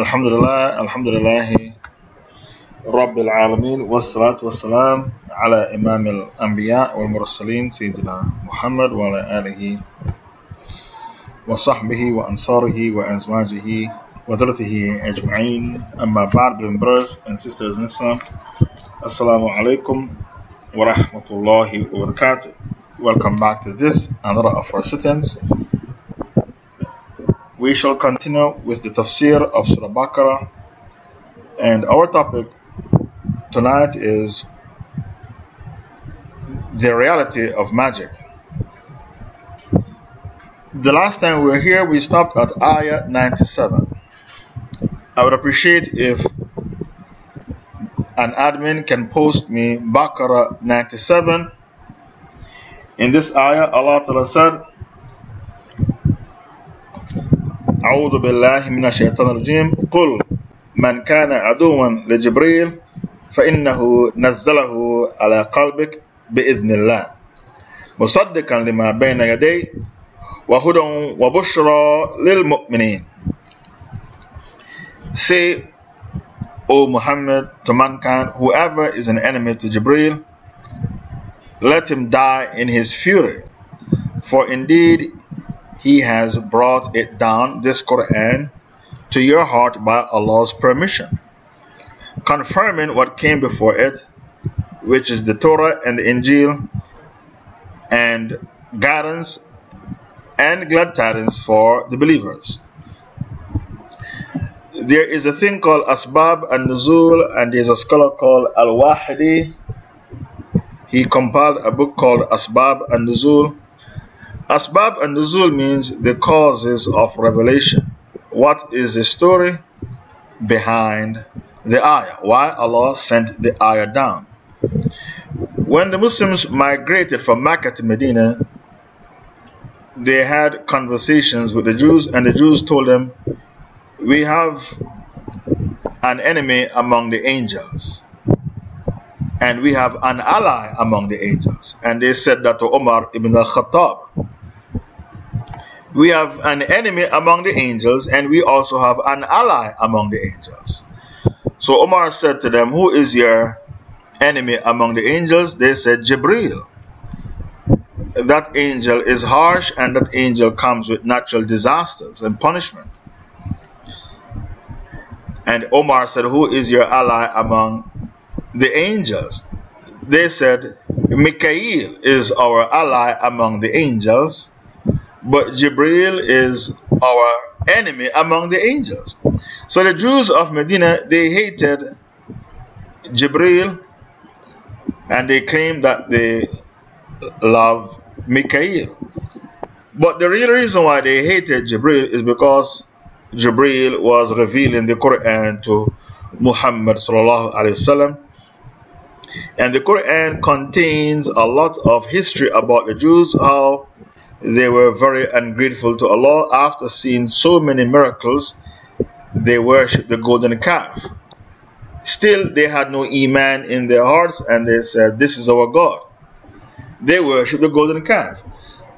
الحمد لله الحمد لله رب العالمين والصلاة والسلام على إمام الأنبياء والمرسلين سيدنا محمد وعلى آله وصحبه وأنصاره وأزواجه وذرته أجمعين أما بعد brothers and sisters in Islam. Alaikum wa rahmatullahi wa barakatuh. Welcome back to this another of our sittings we shall continue with the tafsir of Surah Baqarah. And our topic tonight is the reality of magic. The last time we were here, we stopped at Ayah 97. I would appreciate if an admin can post me Baqarah 97. In this ayah, Allah Ta'ala said, أعوذ بالله من الشيطان الرجيم. قل من كان عدوا لجبريل فإنه نزله على قلبك بإذن الله. مصدقا لما بين يديه وهدى وبشرى للمؤمنين. Say, O Muhammad, to mankind, whoever is an enemy to Jibreel, let him die in his fury. For indeed He has brought it down, this Quran, to your heart by Allah's permission, confirming what came before it, which is the Torah and the Injil, and guidance and glad tidings for the believers. There is a thing called Asbab an-Nuzul, and there's a scholar called Al Wahidi. He compiled a book called Asbab an-Nuzul Asbab an-Nuzul means the causes of revelation. What is the story behind the ayah? Why Allah sent the ayah down? When the Muslims migrated from Mecca to Medina, they had conversations with the Jews, and the Jews told them, We have an enemy among the angels, and we have an ally among the angels. And they said that to Umar ibn al Khattab we have an enemy among the angels, and we also have an ally among the angels. So Omar said to them, Who is your enemy among the angels? They said, Jibril. That angel is harsh, and that angel comes with natural disasters and punishment. And Omar said, Who is your ally among the angels? They said, Mikhail is our ally among the angels but Jibril is our enemy among the angels. So the Jews of Medina, they hated Jibril and they claimed that they love Mikael. But the real reason why they hated Jibril is because Jibril was revealing the Quran to Muhammad And the Quran contains a lot of history about the Jews, how they were very ungrateful to Allah. After seeing so many miracles, they worshipped the golden calf. Still, they had no Iman in their hearts and they said, This is our God. They worshipped the golden calf.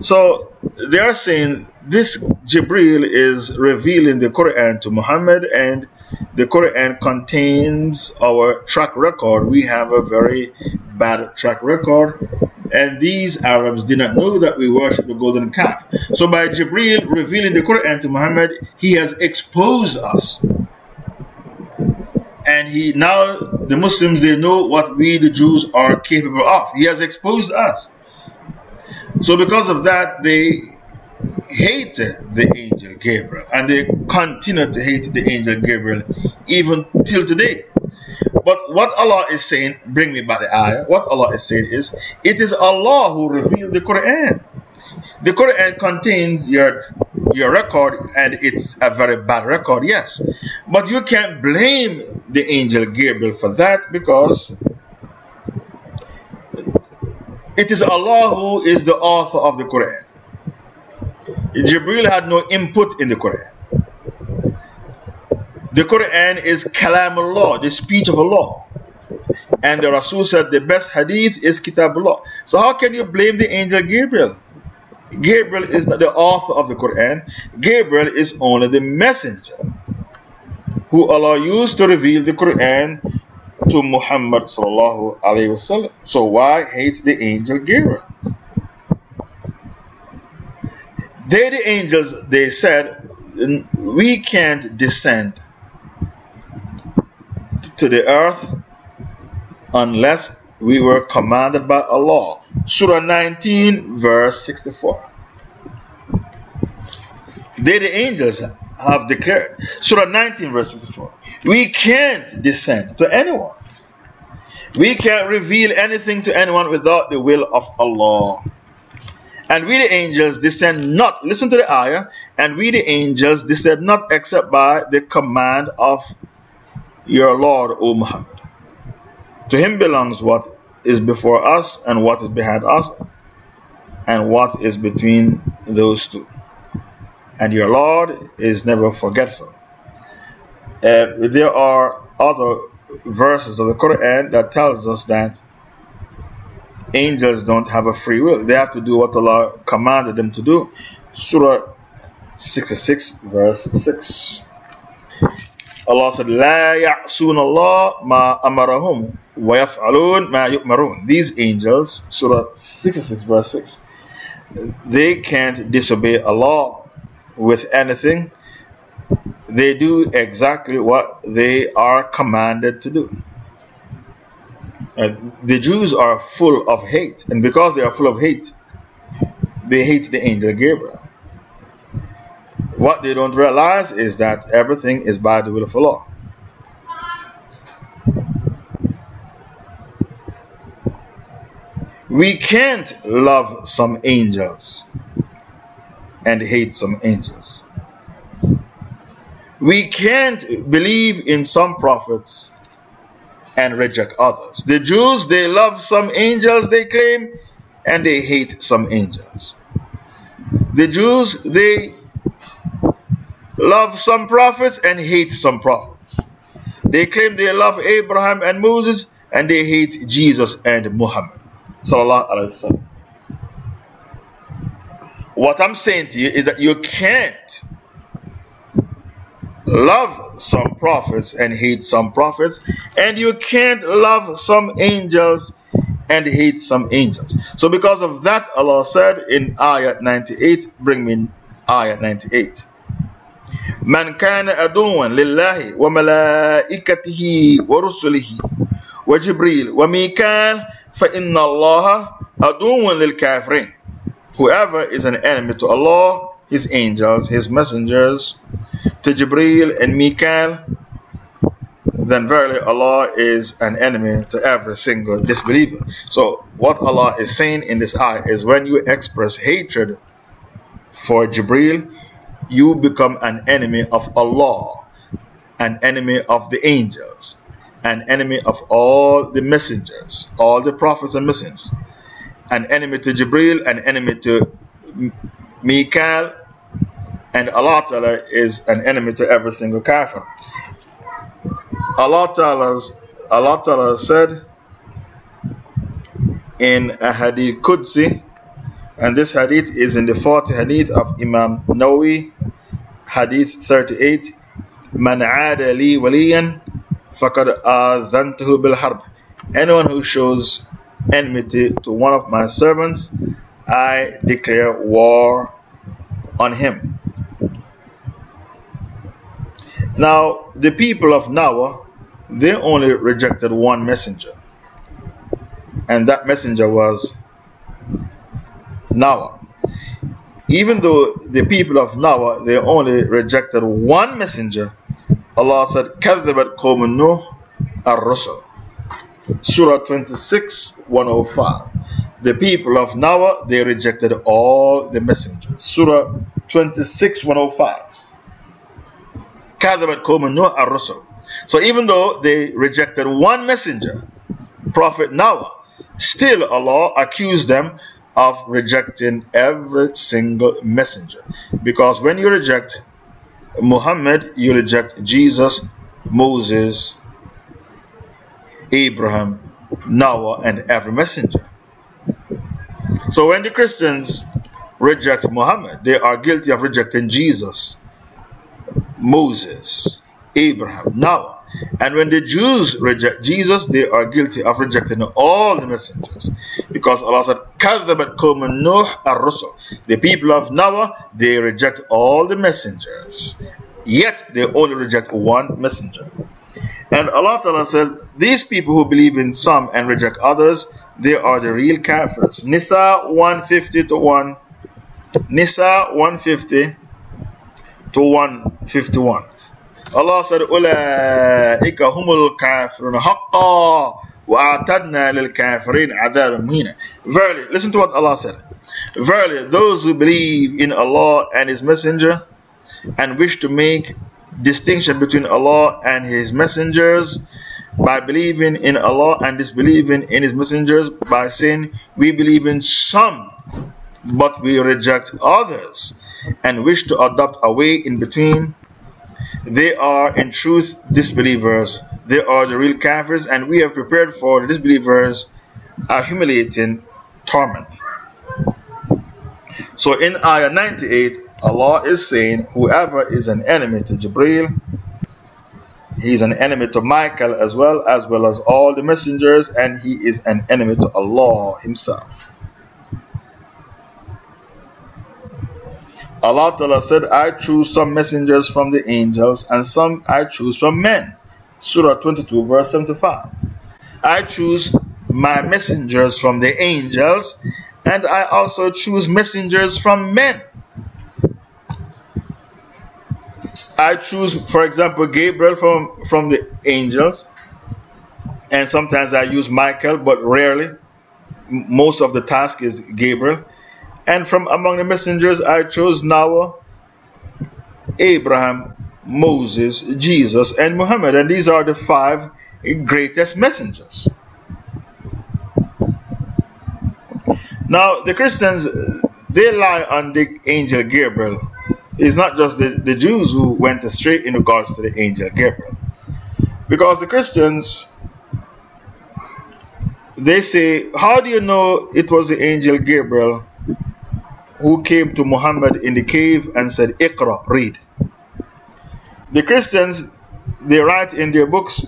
So they are saying this Jibril is revealing the Quran to Muhammad and the Quran contains our track record. We have a very bad track record and these Arabs did not know that we worship the golden calf. So by Jibril revealing the Quran to Muhammad, he has exposed us. And he now the Muslims they know what we the Jews are capable of. He has exposed us. So because of that they hated the angel Gabriel and they continue to hate the angel Gabriel even till today. But what Allah is saying, bring me by the ayah, what Allah is saying is, it is Allah who revealed the Quran. The Quran contains your, your record and it's a very bad record, yes. But you can't blame the angel Gabriel for that because it is Allah who is the author of the Quran. Jibril had no input in the Quran. The Quran is Kalam Allah, the speech of Allah. And the Rasul said the best hadith is Kitabullah. So how can you blame the angel Gabriel? Gabriel is not the author of the Quran. Gabriel is only the messenger. who Allah used to reveal the Quran to Muhammad. So why hate the angel Gabriel? They, the angels, they said, we can't descend to the earth unless we were commanded by Allah. Surah 19, verse 64. They, the angels, have declared. Surah 19, verse 64. We can't descend to anyone. We can't reveal anything to anyone without the will of Allah. And we, the angels, descend not, listen to the ayah, and we, the angels, descend not except by the command of your Lord, O Muhammad. To him belongs what is before us and what is behind us, and what is between those two. And your Lord is never forgetful. Uh, there are other verses of the Quran that tells us that angels don't have a free will. They have to do what Allah commanded them to do. Surah 66, verse 6. Allah said, لا يعصون الله ما أمرهم ويفعلون ما يؤمرون. These angels, Surah 66, verse 6, they can't disobey Allah with anything. They do exactly what they are commanded to do. The Jews are full of hate, and because they are full of hate, they hate the angel Gabriel. What they don't realize is that everything is by the will of Allah. We can't love some angels and hate some angels. We can't believe in some prophets and reject others. The Jews, they love some angels, they claim, and they hate some angels. The Jews, they love some prophets and hate some prophets. They claim they love Abraham and Moses and they hate Jesus and Muhammad. What I'm saying to you is that you can't love some prophets and hate some prophets, and you can't love some angels and hate some angels. So, because of that, Allah said in Ayah 98, bring me Ayah 98. من كان عدوا لله وملائكته ورسله وجبريل وميكال فإن الله عدو للكافرين Whoever is an enemy to Allah, His angels, His messengers, to Jibreel and Mikael, then verily Allah is an enemy to every single disbeliever. So, what Allah is saying in this ayah is when you express hatred for Jibreel, you become an enemy of Allah, an enemy of the angels, an enemy of all the messengers, all the prophets and messengers, an enemy to Jibril, an enemy to Mikael, and Allah Ta'ala is an enemy to every single kafir. Allah Ta'ala, Allah Ta'ala said in a hadith Qudsi, and this hadith is in the fourth hadith of Imam Nawawi, hadith 38. Man aada li waliyan faqad adhantuhu bil harb. Anyone who shows enmity to one of my servants, I declare war on him. Now, the people of Noah, they only rejected one messenger, and that messenger was Noah. Even though the people of Noah, they only rejected one messenger, Allah said, كذبت قوم نوح الرسل. Surah 26, 105. The people of Noah, they rejected all the messengers. Surah 26, 105. كذبت قوم نوح الرسل. So even though they rejected one messenger, Prophet Noah, still Allah accused them of rejecting every single messenger. Because when you reject Muhammad, you reject Jesus, Moses, Abraham, Noah, and every messenger. So when the Christians reject Muhammad, they are guilty of rejecting Jesus, Moses, Abraham, Noah. And when the Jews reject Jesus, they are guilty of rejecting all the messengers. Because Allah said, The people of Noah, they reject all the messengers. Yet they only reject one messenger. And Allah Ta'ala said, These people who believe in some and reject others, they are the real kafirs. Nisa 150 to 1. Nisa 150 to 151. Allah said, أولئك هم الكافرون حقا وأعتدنا للكافرين عذابا مهينا. Verily, listen to what Allah said. Verily, those who believe in Allah and His Messenger and wish to make distinction between Allah and His messengers by believing in Allah and disbelieving in His messengers by saying we believe in some but we reject others and wish to adopt a way in between. They are in truth disbelievers. They are the real kafirs, and we have prepared for the disbelievers a humiliating torment. So in Ayah 98, Allah is saying, Whoever is an enemy to Jibreel, he is an enemy to Michael as well, as well as all the messengers, and he is an enemy to Allah Himself. Allah Ta'ala said, I choose some messengers from the angels and some I choose from men. Surah 22, verse 75. I choose my messengers from the angels and I also choose messengers from men. I choose, for example, Gabriel from, from the angels, and sometimes I use Michael, but rarely. Most of the task is Gabriel. And from among the messengers, I chose Noah, Abraham, Moses, Jesus, and Muhammad. And these are the five greatest messengers. Now, the Christians, they lie on the angel Gabriel. It's not just the, the Jews who went astray in regards to the angel Gabriel. Because the Christians, they say, How do you know it was the angel Gabriel who came to Muhammad in the cave and said, Iqra, read. The Christians, they write in their books,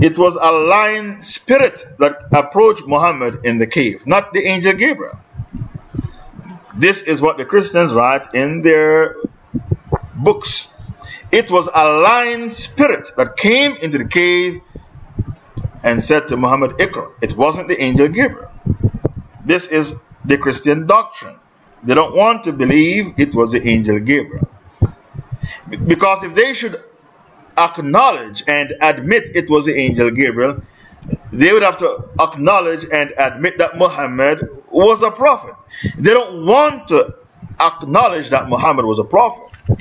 it was a lying spirit that approached Muhammad in the cave, not the angel Gabriel. This is what the Christians write in their books. It was a lying spirit that came into the cave and said to Muhammad, Iqra. It wasn't the angel Gabriel. This is the Christian doctrine. They don't want to believe it was the angel Gabriel. Because if they should acknowledge and admit it was the angel Gabriel, they would have to acknowledge and admit that Muhammad was a prophet. They don't want to acknowledge that Muhammad was a prophet.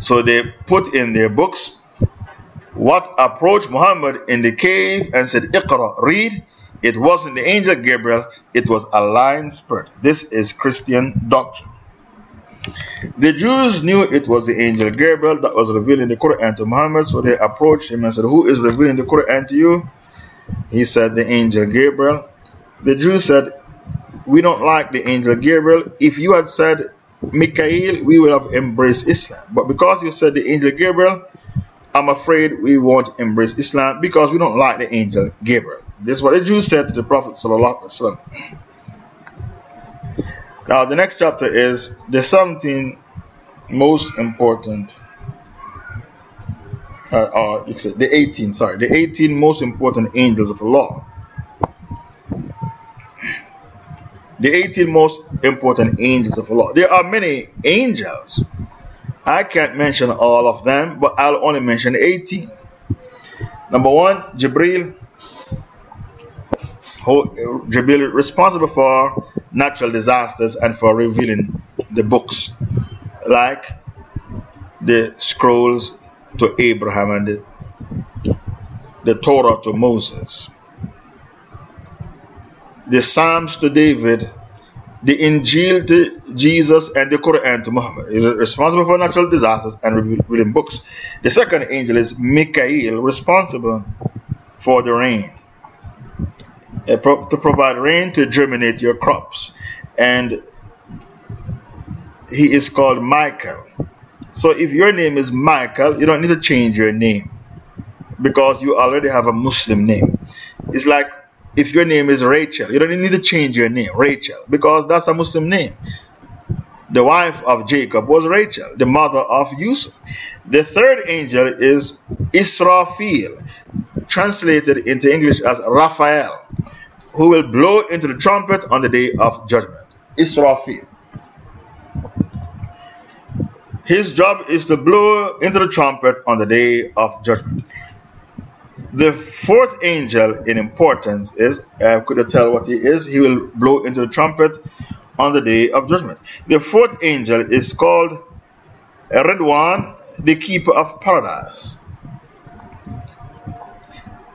So they put in their books what approached Muhammad in the cave and said, Iqra, read. It wasn't the angel Gabriel, it was a lying spirit. This is Christian doctrine. The Jews knew it was the angel Gabriel that was revealing the Quran to Muhammad, so they approached him and said, Who is revealing the Quran to you? He said, The angel Gabriel. The Jews said, We don't like the angel Gabriel. If you had said Mikael, we would have embraced Islam. But because you said the angel Gabriel, I'm afraid we won't embrace Islam because we don't like the angel Gabriel. This is what the Jews said to the Prophet. Now, the next chapter is the 17 most important, uh, or the 18, sorry, the 18 most important angels of Allah. The 18 most important angels of Allah. There are many angels. I can't mention all of them, but I'll only mention 18. Number one, Jibril, Jibril responsible for natural disasters and for revealing the books like the scrolls to Abraham and the, the Torah to Moses, the Psalms to David, the Injil to Jesus, and the Quran to Muhammad. He is responsible for natural disasters and revealing books. The second angel is Mikael, responsible for the rain Uh, to provide rain to germinate your crops. And he is called Michael. So if your name is Michael, you don't need to change your name because you already have a Muslim name. It's like if your name is Rachel, you don't need to change your name, Rachel, because that's a Muslim name. The wife of Jacob was Rachel, the mother of Yusuf. The third angel is Israfil, translated into English as Raphael, who will blow into the trumpet on the day of judgment. Israfil. His job is to blow into the trumpet on the day of judgment. The fourth angel in importance is, uh, could you tell what he is? He will blow into the trumpet on the day of judgment. The fourth angel is called Redwan, the keeper of paradise.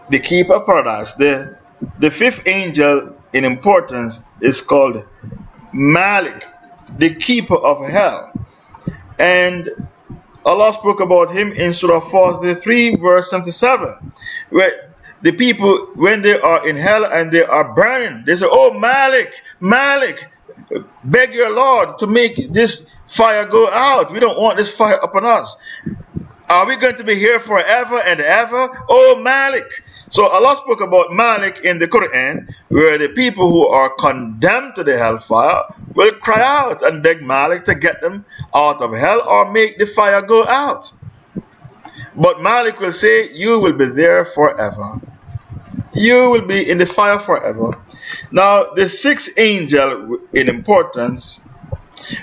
The keeper of paradise. The, the fifth angel in importance is called Malik, the keeper of hell. And Allah spoke about him in Surah 43, verse 77, where the people, when they are in hell and they are burning, they say, Oh, Malik, Malik, beg your Lord to make this fire go out. We don't want this fire upon us. Are we going to be here forever and ever? Oh, Malik. So Allah spoke about Malik in the Quran, where the people who are condemned to the hellfire will cry out and beg Malik to get them out of hell or make the fire go out. But Malik will say, You will be there forever. You will be in the fire forever. Now, the sixth angel in importance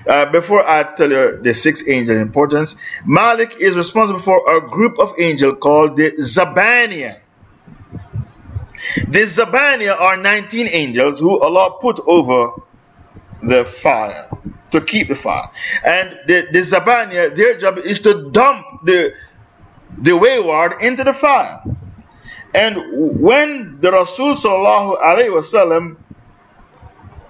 uh, before I tell you the sixth angel importance, Malik is responsible for a group of angels called the Zabaniya. The Zabaniya are 19 angels who Allah put over the fire to keep the fire. And the, the Zabaniya, their job is to dump the, the wayward into the fire. And when the Rasul wasallam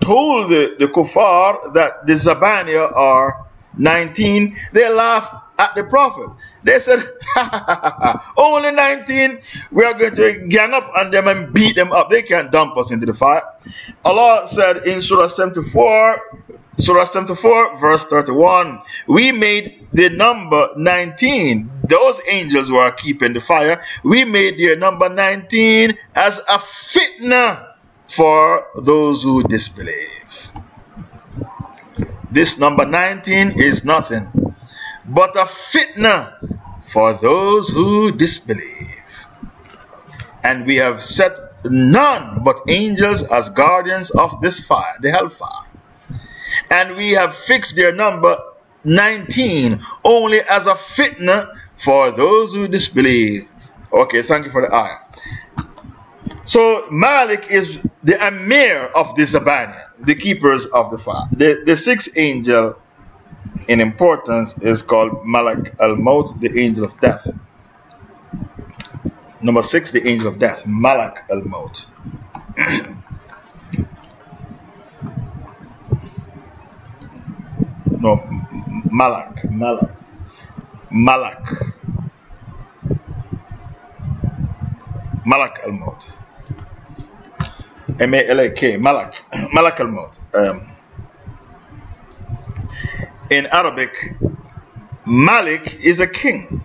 told the, the kuffar that the Zabaniya are 19, they laughed at the Prophet. They said, only 19, we are going to gang up on them and beat them up. They can't dump us into the fire. Allah said in Surah 74, Surah 74, verse 31, we made the number 19, those angels who are keeping the fire, we made their number 19 as a fitna for those who disbelieve. This number 19 is nothing but a fitna for those who disbelieve. And we have set none but angels as guardians of this fire, the hellfire. And we have fixed their number 19 only as a fitna for those who disbelieve. Okay, thank you for the ayah. So Malik is the Amir of the Zabaniya, the keepers of the fire. The, the sixth angel in importance is called Malak al Maut, the angel of death. Number six, the angel of death, Malak al Maut. no, Malak, Malak, Malak, Malak al Maut. M A L A K, Malak, Malak al Maut. Um, in Arabic, Malik is a king.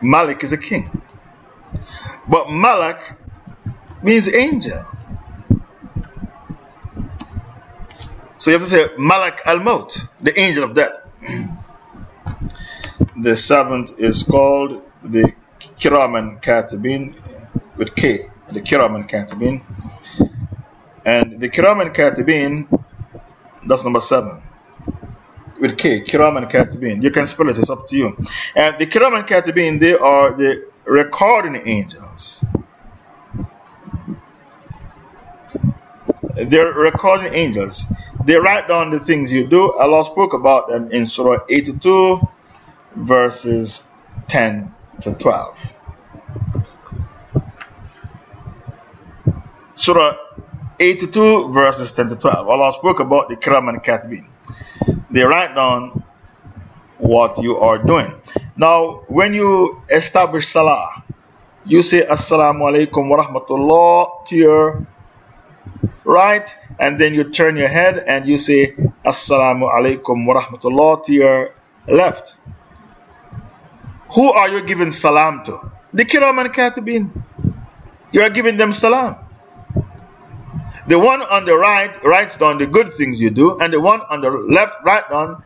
Malik is a king. But Malak means angel. So you have to say Malak al Maut, the angel of death. the seventh is called the Kiraman Katibin with K the Kiraman Katibin. And the Kiraman Katibin, that's number seven. With K, Kiraman Katibin. You can spell it, it's up to you. And the Kiraman Katibin, they are the recording angels. They're recording angels. They write down the things you do. Allah spoke about them in Surah 82, verses 10 to 12. Surah 82, verses 10 to 12. Allah spoke about the Kiraman. They write down what you are doing. Now, when you establish Salah, you say Assalamu alaikum wa rahmatullah to your right, and then you turn your head and you say Assalamu alaikum wa rahmatullah to your left. Who are you giving salam to? The Kiraman. You are giving them salam. The one on the right writes down the good things you do, and the one on the left writes down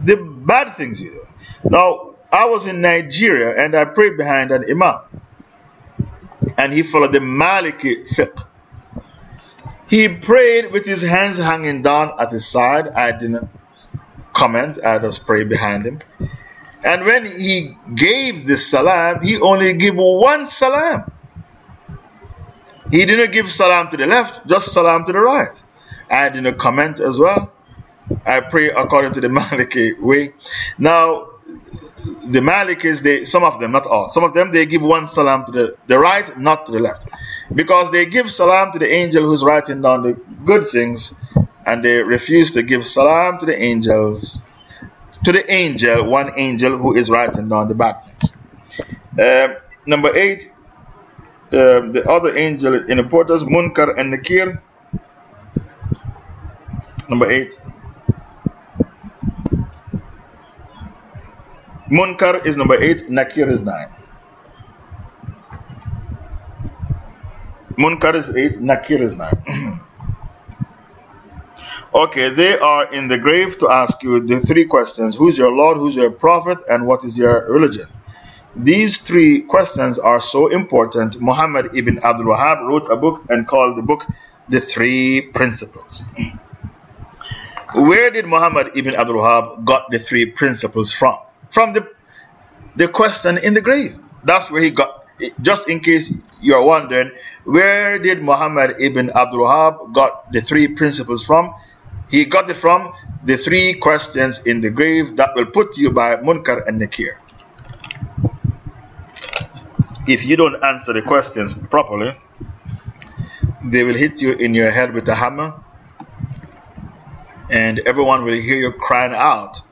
the bad things you do. Now, I was in Nigeria and I prayed behind an Imam, and he followed the Maliki fiqh. He prayed with his hands hanging down at his side. I didn't comment, I just prayed behind him. And when he gave the salam, he only gave one salam. He didn't give salam to the left, just salam to the right. I didn't comment as well. I pray according to the Maliki way. Now, the Malikis, they, some of them, not all, some of them they give one salam to the, the right, not to the left. Because they give salam to the angel who's writing down the good things, and they refuse to give salam to the angels, to the angel, one angel who is writing down the bad things. Uh, number eight, uh, the other angel in portals, Munkar and Nakir. Number eight. Munkar is number 8, Nakir is 9. Munkar is 8, Nakir is 9. okay, they are in the grave to ask you the three questions Who's your Lord, who's your prophet, and what is your religion? These three questions are so important. Muhammad ibn Abdul Wahab wrote a book and called the book The Three Principles. Where did Muhammad ibn Abdul Wahab got the three principles from? from the, the question in the grave. That's where he got, just in case you're wondering, where did Muhammad ibn Abdul Wahab got the three principles from? He got it from the three questions in the grave that will put you by Munkar and Nakir. If you don't answer the questions properly, they will hit you in your head with a hammer, and everyone will hear you crying out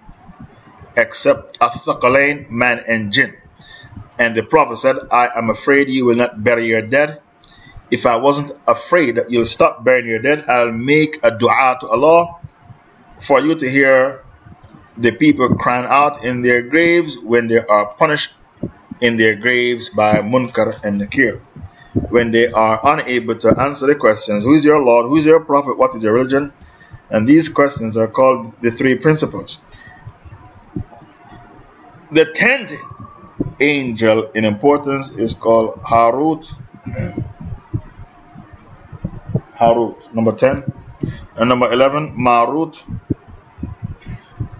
except Athaqalain, man and jinn. And the Prophet said, I am afraid you will not bury your dead. If I wasn't afraid that you'll stop burying your dead, I'll make a dua to Allah for you to hear the people crying out in their graves when they are punished in their graves by Munkar and Nakir. When they are unable to answer the questions, Who is your Lord? Who is your Prophet? What is your religion? And these questions are called the three principles. The tenth angel in importance is called Harut. Harut, number 10. And number 11, Marut.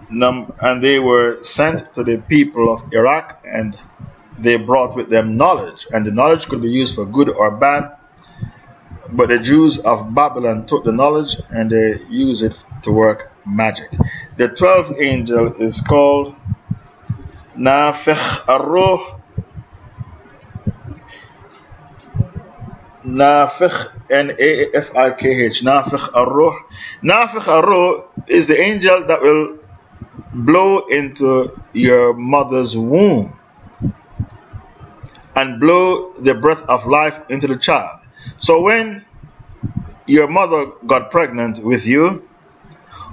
Num and they were sent to the people of Iraq and they brought with them knowledge, and the knowledge could be used for good or bad. But the Jews of Babylon took the knowledge and they used it to work magic. The 12th angel is called Nafekh Arroh. Nafkh Nafekh, N-A-F-I-K-H, Arroh. Nafkh Arroh is the angel that will blow into your mother's womb and blow the breath of life into the child. So when your mother got pregnant with you,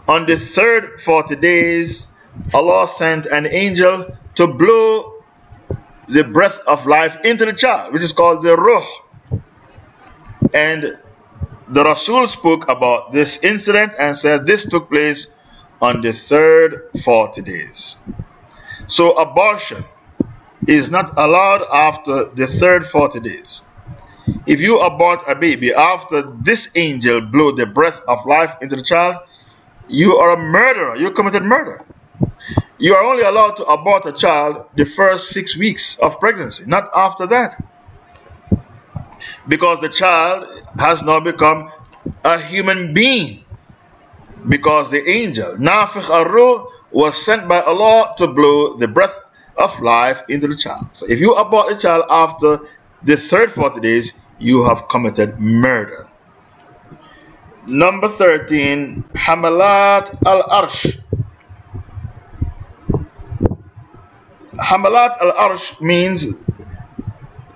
on the third 40 days, Allah sent an angel to blow the breath of life into the child, which is called the ruh. And the Rasul spoke about this incident and said this took place on the third 40 days. So abortion is not allowed after the third 40 days. If you abort a baby after this angel blew the breath of life into the child, you are a murderer. You committed murder you are only allowed to abort a child the first six weeks of pregnancy, not after that. Because the child has now become a human being. Because the angel, Nafikh Arruh, was sent by Allah to blow the breath of life into the child. So if you abort a child after the third 40 days, you have committed murder. Number 13, Hamalat al Arsh. Hamalat al Arsh means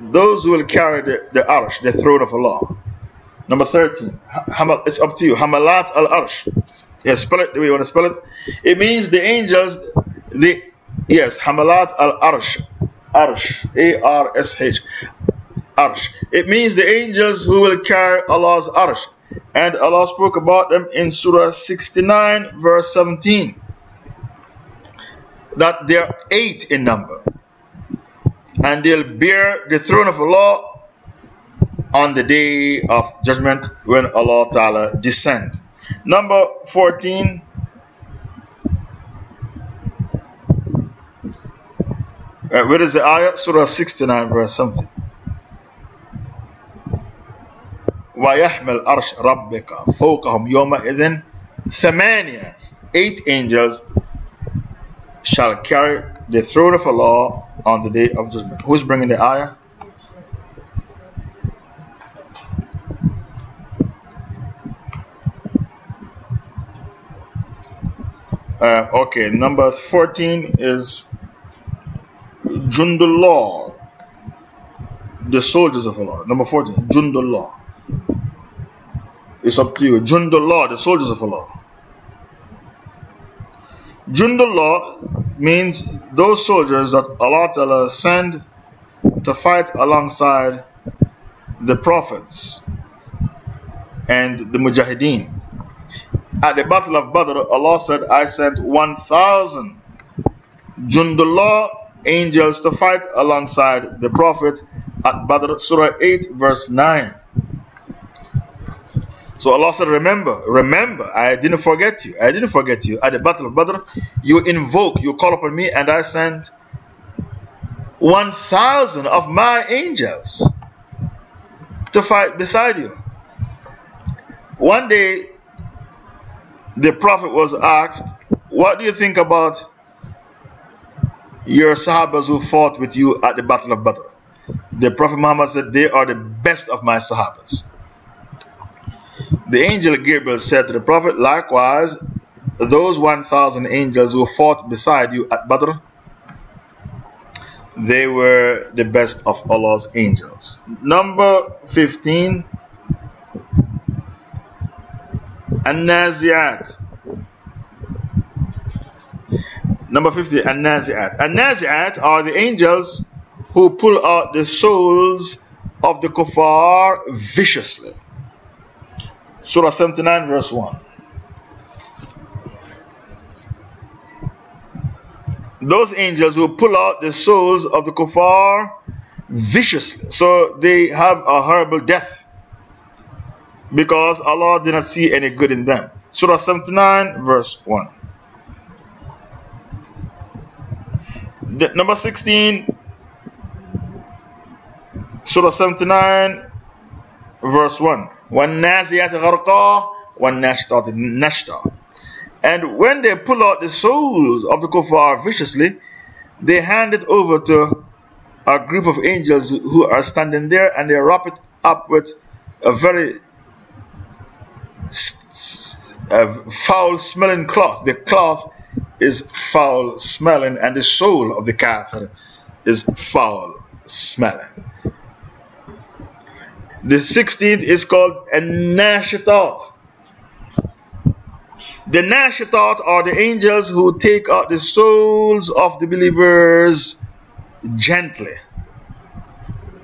those who will carry the, the Arsh, the throne of Allah. Number 13, it's up to you. Hamalat al Arsh. Yes, spell it the way you want to spell it. It means the angels, the yes, Hamalat al Arsh. Arsh. A R S H. Arsh. It means the angels who will carry Allah's Arsh. And Allah spoke about them in Surah 69, verse 17. That they are eight in number. And they'll bear the throne of Allah on the day of judgment when Allah Ta'ala descend. Number 14. Uh, where is the ayah? Surah 69, verse something. ويحمل أرش ربك فوقهم يومئذ ثمانية Eight angels shall carry the throne of Allah on the day of judgment. Who's bringing the ayah? Uh, okay, number 14 is Jundullah, the soldiers of Allah. Number 14, Jundullah. It's up to you. Jundullah, the soldiers of Allah. Jundullah means those soldiers that Allah Ta'ala send to fight alongside the prophets and the mujahideen. At the battle of Badr, Allah said, I sent 1,000 Jundullah angels to fight alongside the Prophet at Badr, Surah 8, verse 9. So Allah said, Remember, remember, I didn't forget you. I didn't forget you. At the Battle of Badr, you invoke, you call upon me, and I sent 1,000 of my angels to fight beside you. One day, the Prophet was asked, What do you think about your Sahabas who fought with you at the Battle of Badr? The Prophet Muhammad said, They are the best of my Sahabas. The angel Gabriel said to the Prophet, Likewise, those 1,000 angels who fought beside you at Badr, they were the best of Allah's angels. Number 15 An-Nazi'at. Number 50, An-Nazi'at. An-Nazi'at are the angels who pull out the souls of the kuffar viciously. Surah 79, verse 1. Those angels will pull out the souls of the kuffar viciously. So they have a horrible death because Allah did not see any good in them. Surah 79, verse 1. The, number 16, Surah 79, verse 1. وَالنَّازِيَاتِ غَرْقًا وَالنَّاشِطَاتِ نَشْطًا And when they pull out the souls of the kuffar viciously, they hand it over to a group of angels who are standing there and they wrap it up with a very foul smelling cloth. The cloth is foul smelling and the soul of the kafir is foul smelling. The 16th is called a. The Nashitat are the angels who take out the souls of the believers gently.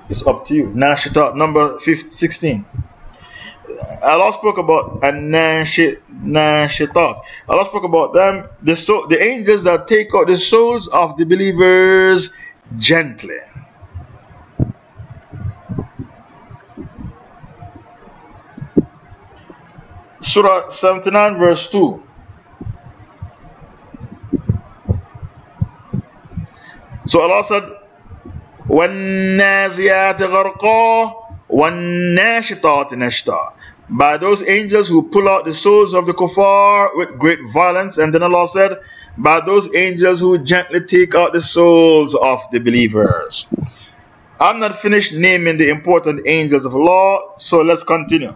It's up to you. Nashitat, number 15, 16. Allah spoke about a Nashitat. Allah spoke about them, the, soul, the angels that take out the souls of the believers gently. Surah 79, verse 2. So Allah said, وَالنَّازِيَاتِ غَرْقًا وَالنَّاشِطَاتِ نَشْطًا by those angels who pull out the souls of the kuffar with great violence. And then Allah said, by those angels who gently take out the souls of the believers. I'm not finished naming the important angels of Allah, so let's continue.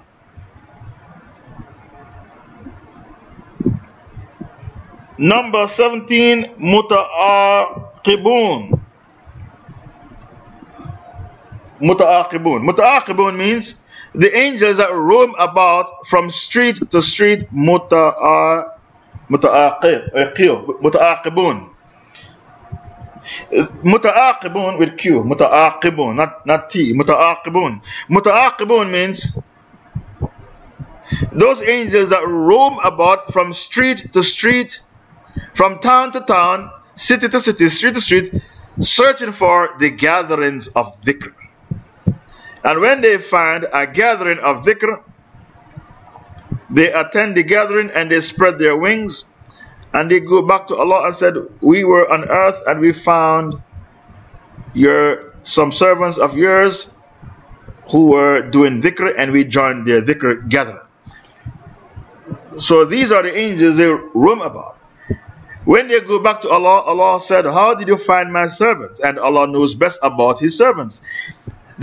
Number 17, Muta'aqibun. Muta'aqibun. Muta'aqibun means the angels that roam about from street to street uh, uh, muta'aqibun. Muta'aqibun with Q. Muta'aqibun, not, not T. Muta'aqibun. Muta'aqibun means those angels that roam about from street to street, from town to town, city to city, street to street, searching for the gatherings of dhikr and when they find a gathering of dhikr they attend the gathering and they spread their wings and they go back to Allah and said, We were on earth and we found your some servants of yours who were doing dhikr and we joined their dhikr gathering. So these are the angels they roam about. When they go back to Allah, Allah said, How did you find my servants? And Allah knows best about His servants.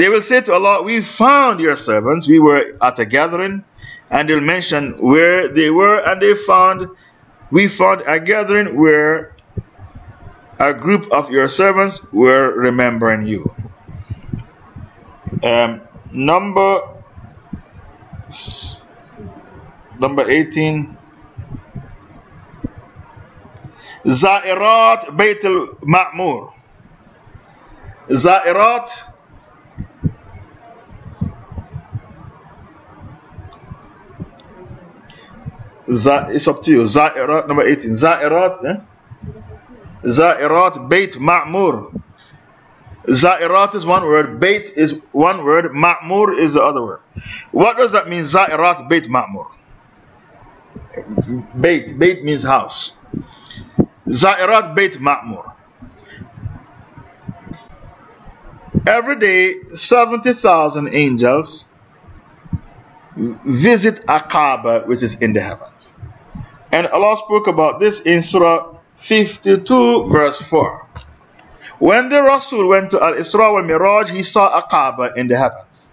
They will say to Allah, We found your servants, we were at a gathering, and they'll mention where they were, and they found, We found a gathering where a group of your servants were remembering you. Um, number number 18 Zairat Beit al-Ma'mur Zairat it's up to you. Za'irat, number 18. Za'irat, eh? Za'irat, Bait Ma'mur. Za'irat is one word, Bait is one word, Ma'mur is the other word. What does that mean, Za'irat, Bait Ma'mur? Bait, Bait means house. Za'irat, Bait Ma'mur. Every day, 70,000 angels visit a Kaaba which is in the heavens. And Allah spoke about this in Surah 52, verse 4. When the Rasul went to Al Isra wal Miraj, he saw a Kaaba in the heavens.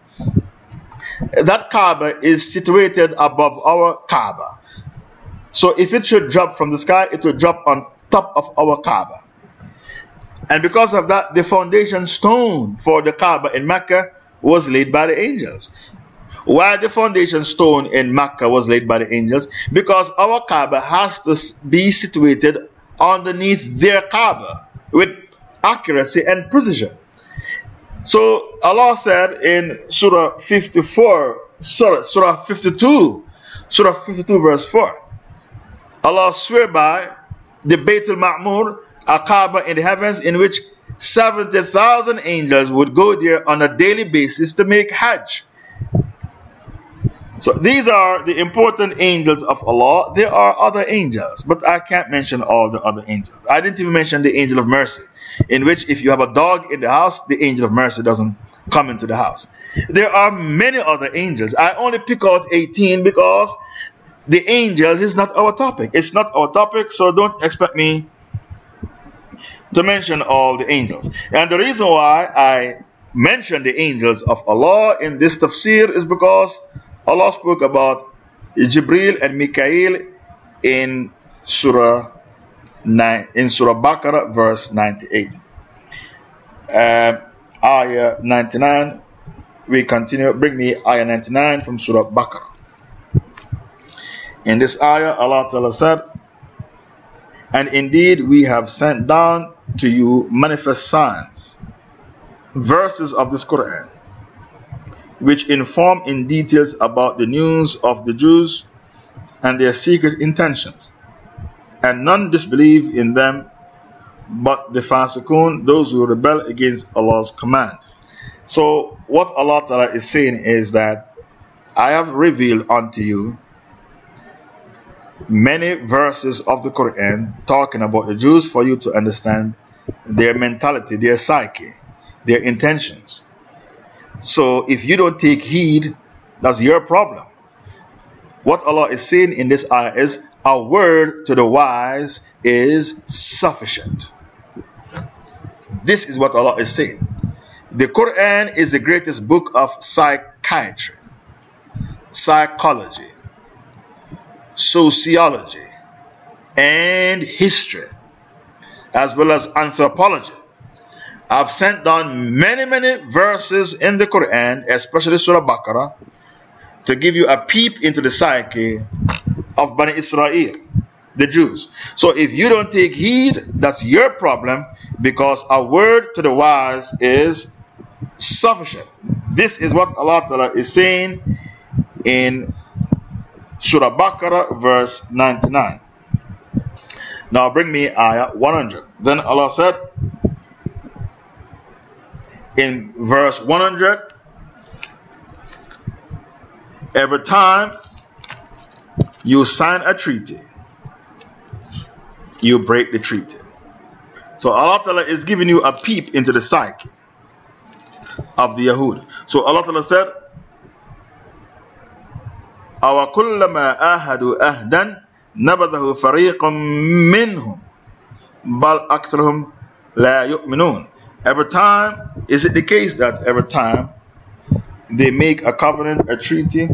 That Kaaba is situated above our Kaaba. So if it should drop from the sky, it will drop on top of our Kaaba. And because of that, the foundation stone for the Kaaba in Mecca was laid by the angels. Why the foundation stone in Mecca was laid by the angels? Because our Kaaba has to be situated underneath their Kaaba with accuracy and precision. So Allah said in Surah 54, sorry, Surah 52, Surah 52, verse 4, Allah swear by the Bayt al Ma'mur, a Kaaba in the heavens, in which 70,000 angels would go there on a daily basis to make Hajj. So these are the important angels of Allah. There are other angels, but I can't mention all the other angels. I didn't even mention the angel of mercy, in which if you have a dog in the house, the angel of mercy doesn't come into the house. There are many other angels. I only pick out 18 because the angels is not our topic. It's not our topic, so don't expect me to mention all the angels. And the reason why I mention the angels of Allah in this tafsir is because Allah spoke about Jibril and Mikael in Surah 9, in Surah Baqarah, verse 98. Um, ayah 99, we continue. Bring me ayah 99 from Surah Baqarah. In this ayah, Allah Ta'ala said, And indeed, we have sent down to you manifest signs, verses of this Quran which inform in details about the news of the Jews and their secret intentions. And none disbelieve in them but the fasiqun, those who rebel against Allah's command. So, what Allah Ta'ala is saying is that I have revealed unto you many verses of the Quran talking about the Jews for you to understand their mentality, their psyche, their intentions. So if you don't take heed, that's your problem. What Allah is saying in this ayah is, a word to the wise is sufficient. This is what Allah is saying. The Quran is the greatest book of psychiatry, psychology, sociology, and history, as well as anthropology. I've sent down many, many verses in the Quran, especially Surah Baqarah, to give you a peep into the psyche of Bani Israel. the Jews. So if you don't take heed, that's your problem because a word to the wise is sufficient. This is what Allah Ta'ala is saying in Surah Baqarah, verse 99. Now bring me ayah 100. Then Allah said in verse 100 every time you sign a treaty, you break the treaty. So Allah Ta'ala is giving you a peep into the psyche of the Yahud. So Allah Ta'ala said, أو كلما آهدوا أهدا نبذه فريق منهم بل أكثرهم لا يؤمنون Every time, is it the case that every time they make a covenant, a treaty,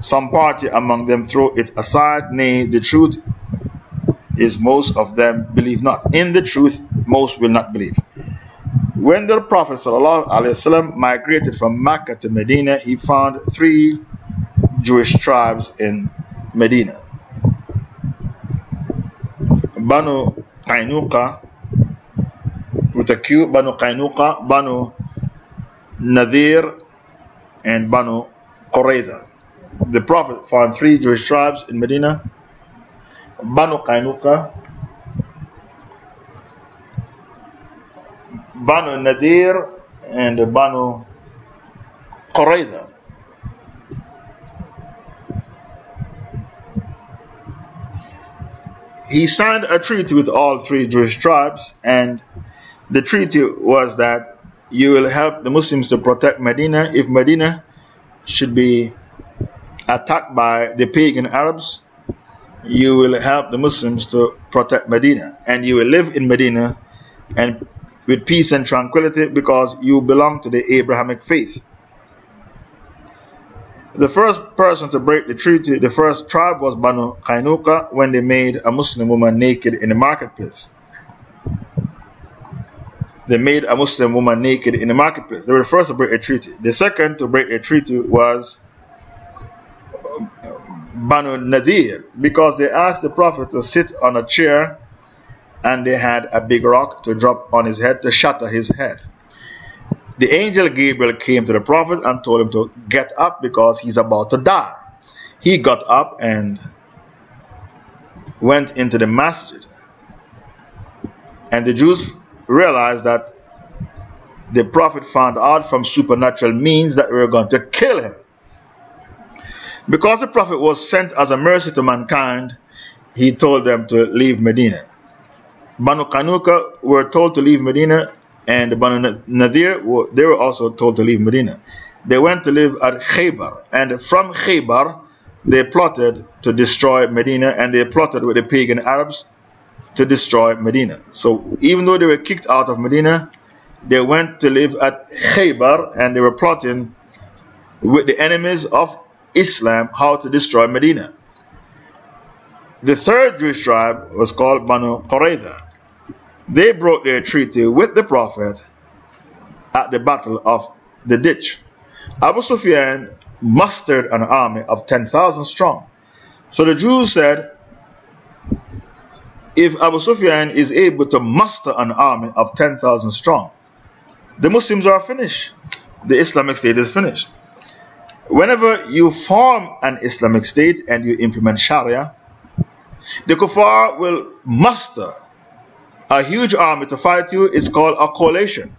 some party among them throw it aside? Nay, the truth is most of them believe not. In the truth, most will not believe. When the Prophet ﷺ migrated from Mecca to Medina, he found three Jewish tribes in Medina Banu Qainuqa, Q, Banu Qainuqa, Banu Nadir, and Banu Qurayza. The Prophet found three Jewish tribes in Medina Banu Qainuqa, Banu Nadir, and Banu Qurayza. He signed a treaty with all three Jewish tribes, and the treaty was that you will help the Muslims to protect Medina if Medina should be attacked by the pagan Arabs. You will help the Muslims to protect Medina, and you will live in Medina and with peace and tranquility because you belong to the Abrahamic faith. The first person to break the treaty, the first tribe was Banu Qainuqa when they made a Muslim woman naked in the marketplace. They made a Muslim woman naked in the marketplace. They were the first to break a treaty. The second to break a treaty was um, Banu Nadir because they asked the Prophet to sit on a chair and they had a big rock to drop on his head to shatter his head. The angel Gabriel came to the Prophet and told him to get up because he's about to die. He got up and went into the masjid. And the Jews realized that the Prophet found out from supernatural means that we were going to kill him. Because the Prophet was sent as a mercy to mankind, he told them to leave Medina. Banu Qainuqa were told to leave Medina, and Banu Nadir, they were also told to leave Medina. They went to live at Khaybar, and from Khaybar, they plotted to destroy Medina, and they plotted with the pagan Arabs to destroy Medina. So even though they were kicked out of Medina, they went to live at Khaybar, and they were plotting with the enemies of Islam how to destroy Medina. The third Jewish tribe was called Banu Qurayza they broke their treaty with the Prophet at the Battle of the Ditch. Abu Sufyan mustered an army of 10,000 strong. So the Jews said, if Abu Sufyan is able to muster an army of 10,000 strong, the Muslims are finished. The Islamic State is finished. Whenever you form an Islamic State and you implement Sharia, the kuffar will muster a huge army to fight you It's called a coalition.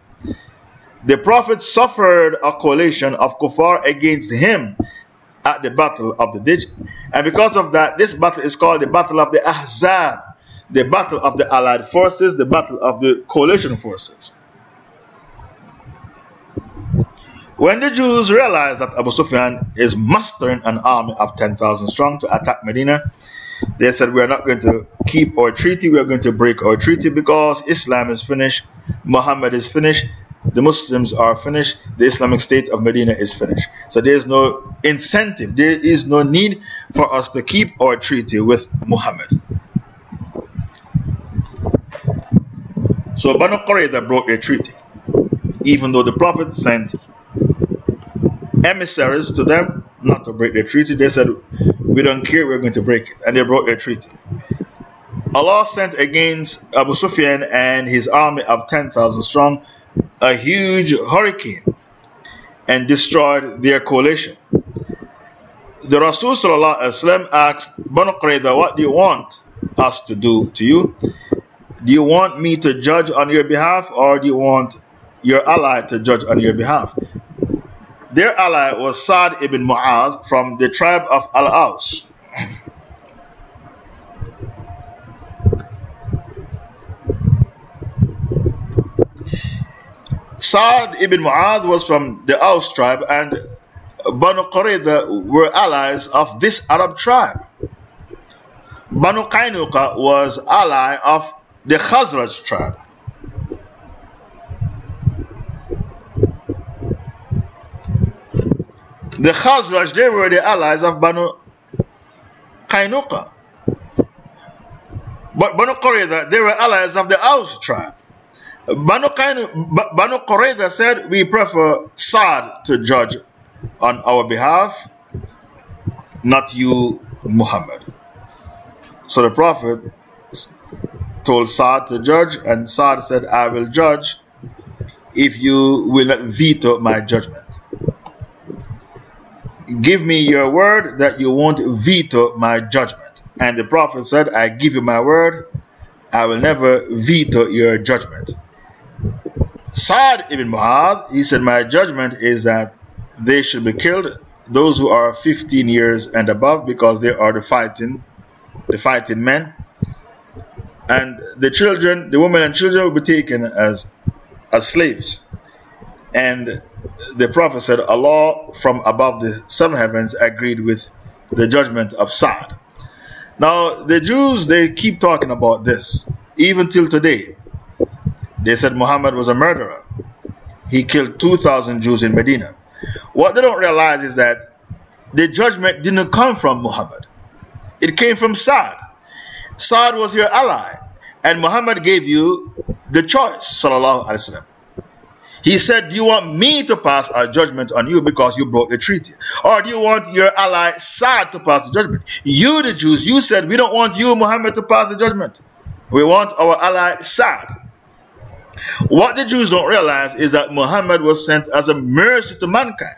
The Prophet suffered a coalition of kuffar against him at the battle of the ditch. And because of that, this battle is called the Battle of the Ahzab, the battle of the Allied forces, the battle of the coalition forces. When the Jews realized that Abu Sufyan is mustering an army of 10,000 strong to attack Medina, they said, We are not going to keep our treaty, we are going to break our treaty because Islam is finished, Muhammad is finished, the Muslims are finished, the Islamic State of Medina is finished. So there is no incentive, there is no need for us to keep our treaty with Muhammad. So Banu Qurayza broke their treaty, even though the Prophet sent emissaries to them not to break their treaty. They said, We don't care, we're going to break it. And they broke their treaty. Allah sent against Abu Sufyan and his army of 10,000 strong a huge hurricane and destroyed their coalition. The Rasul asked Banu Qurayza, What do you want us to do to you? Do you want me to judge on your behalf or do you want your ally to judge on your behalf? Their ally was Sa'd ibn Mu'adh from the tribe of Al Aus. Sa'd ibn Mu'adh was from the Aus tribe and Banu Qurayza were allies of this Arab tribe. Banu Qaynuqa was ally of the Khazraj tribe. The Khazraj, they were the allies of Banu Qaynuqa. But Banu Qurayza, they were allies of the Aus tribe. Banu, Banu Qurayza said, We prefer Sa'd to judge on our behalf, not you, Muhammad. So the Prophet told Sa'd to judge, and Sa'd said, I will judge if you will not veto my judgment. Give me your word that you won't veto my judgment. And the Prophet said, I give you my word, I will never veto your judgment. Sa'd ibn Mu'adh, he said, My judgment is that they should be killed, those who are 15 years and above, because they are the fighting, the fighting men. And the children, the women and children will be taken as, as slaves. And the Prophet said, Allah from above the seven heavens agreed with the judgment of Sa'd. Now, the Jews, they keep talking about this, even till today. They said Muhammad was a murderer. He killed 2,000 Jews in Medina. What they don't realize is that the judgment didn't come from Muhammad, it came from Sa'd. Sa'd was your ally, and Muhammad gave you the choice. He said, Do you want me to pass a judgment on you because you broke the treaty? Or do you want your ally Sa'd to pass the judgment? You, the Jews, you said, We don't want you, Muhammad, to pass the judgment. We want our ally Sa'd. What the Jews don't realize is that Muhammad was sent as a mercy to mankind.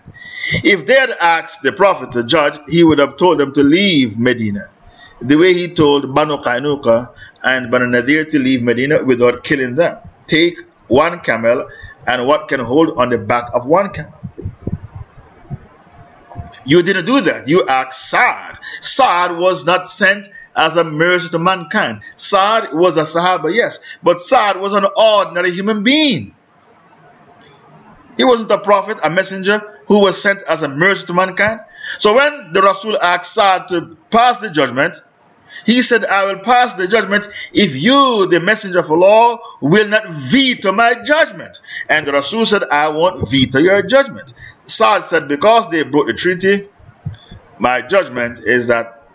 If they had asked the Prophet to judge, he would have told them to leave Medina. The way he told Banu Qaynuqa and Banu Nadir to leave Medina without killing them. Take one camel and what can hold on the back of one camel. You didn't do that. You asked Sa'd. Sa'd was not sent as a mercy to mankind. Sa'd was a Sahaba, yes, but Sa'd was an ordinary human being. He wasn't a prophet, a messenger who was sent as a mercy to mankind. So when the Rasul asked Sa'd to pass the judgment, he said, I will pass the judgment if you, the messenger of Allah, will not veto my judgment. And the Rasul said, I won't veto your judgment. Sa'd said, Because they broke the treaty, my judgment is that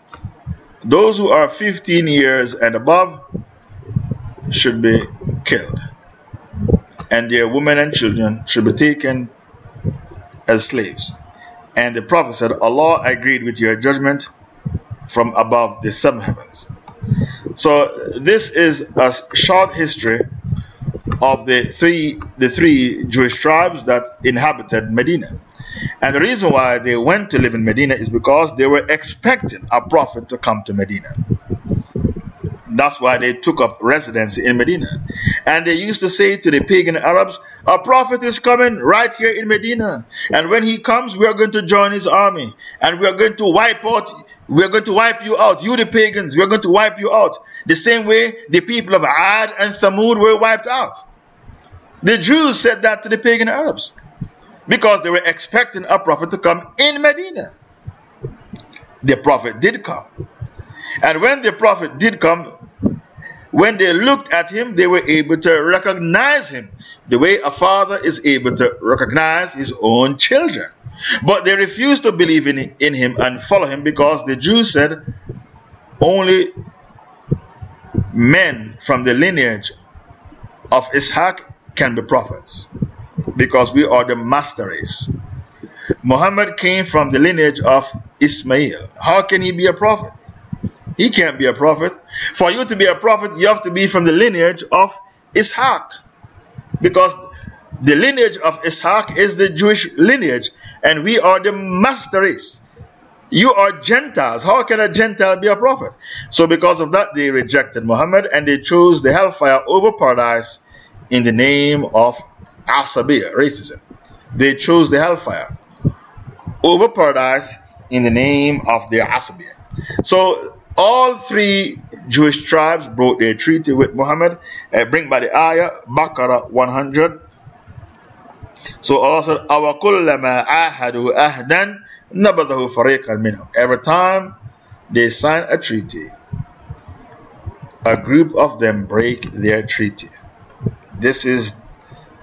those who are 15 years and above should be killed, and their women and children should be taken as slaves. And the Prophet said, Allah agreed with your judgment from above the seven heavens. So, this is a short history of the three, the three Jewish tribes that inhabited Medina. And the reason why they went to live in Medina is because they were expecting a prophet to come to Medina. That's why they took up residency in Medina. And they used to say to the pagan Arabs, A prophet is coming right here in Medina. And when he comes, we are going to join his army. And we are going to wipe out, we are going to wipe you out. You, the pagans, we are going to wipe you out. The same way the people of Ad and Thamud were wiped out. The Jews said that to the pagan Arabs because they were expecting a prophet to come in Medina. The prophet did come. And when the prophet did come, when they looked at him, they were able to recognize him the way a father is able to recognize his own children. But they refused to believe in, in him and follow him because the Jews said only men from the lineage of Ishaq can be prophets because we are the master race. Muhammad came from the lineage of Ismail. How can he be a prophet? He can't be a prophet. For you to be a prophet, you have to be from the lineage of Ishaq. Because the lineage of Ishaq is the Jewish lineage, and we are the master race. You are Gentiles. How can a Gentile be a prophet? So, because of that, they rejected Muhammad and they chose the hellfire over paradise in the name of Asabiya, racism. They chose the hellfire over paradise in the name of their Asabiya. So, all three Jewish tribes broke their treaty with Muhammad. Uh, bring by the ayah, Baqarah 100. So Allah said, أَوَكُلَّمَا عَاهَدُوا أَهْدًا نَبَذَهُ فَرِيقًا مِنْهُمْ Every time they sign a treaty, a group of them break their treaty. This is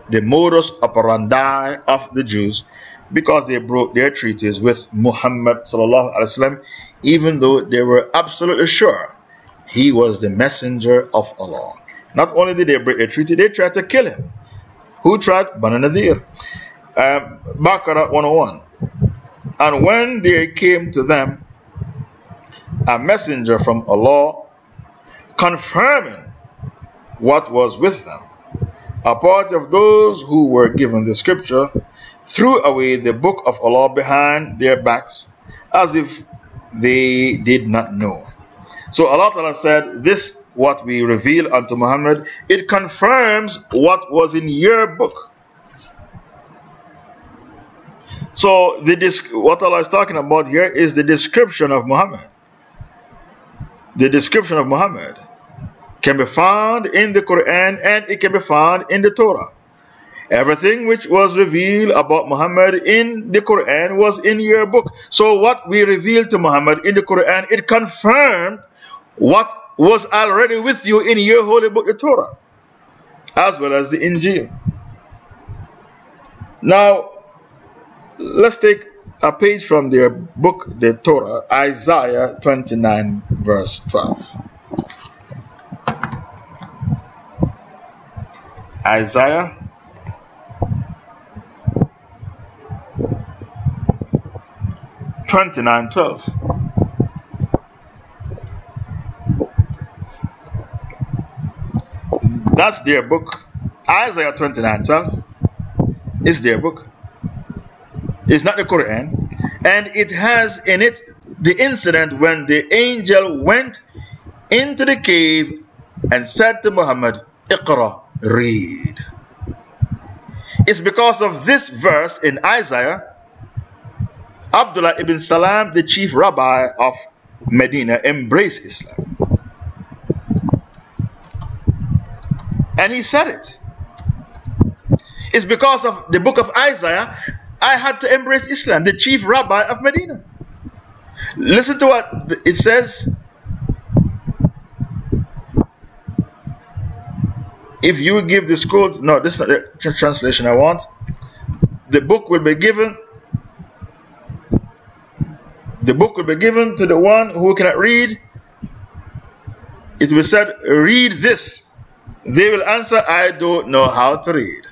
the modus operandi of the Jews because they broke their treaties with Muhammad even though they were absolutely sure he was the messenger of Allah. Not only did they break a treaty, they tried to kill him. Who tried? Banu Nadir. Um, Baqarah 101. And when there came to them a messenger from Allah confirming what was with them, a part of those who were given the scripture threw away the book of Allah behind their backs as if they did not know. So Allah Ta'ala said, This what we reveal unto Muhammad, it confirms what was in your book. So, the, what Allah is talking about here is the description of Muhammad. The description of Muhammad can be found in the Quran and it can be found in the Torah. Everything which was revealed about Muhammad in the Quran was in your book. So, what we revealed to Muhammad in the Quran, it confirmed what was already with you in your holy book, the Torah, as well as the Injil. Now, let's take a page from their book, the Torah, Isaiah 29, verse 12. Isaiah twenty-nine twelve. That's their book. Isaiah 29 12 is their book. It's not the Quran. And it has in it the incident when the angel went into the cave and said to Muhammad, Iqra, read. It's because of this verse in Isaiah, Abdullah ibn Salam, the chief rabbi of Medina, embraced Islam. And he said it. It's because of the book of Isaiah I had to embrace Islam, the chief rabbi of Medina. Listen to what it says. If you give the scroll, no, this is not the translation I want. The book will be given. The book will be given to the one who cannot read. It will be said, Read this. They will answer, I don't know how to read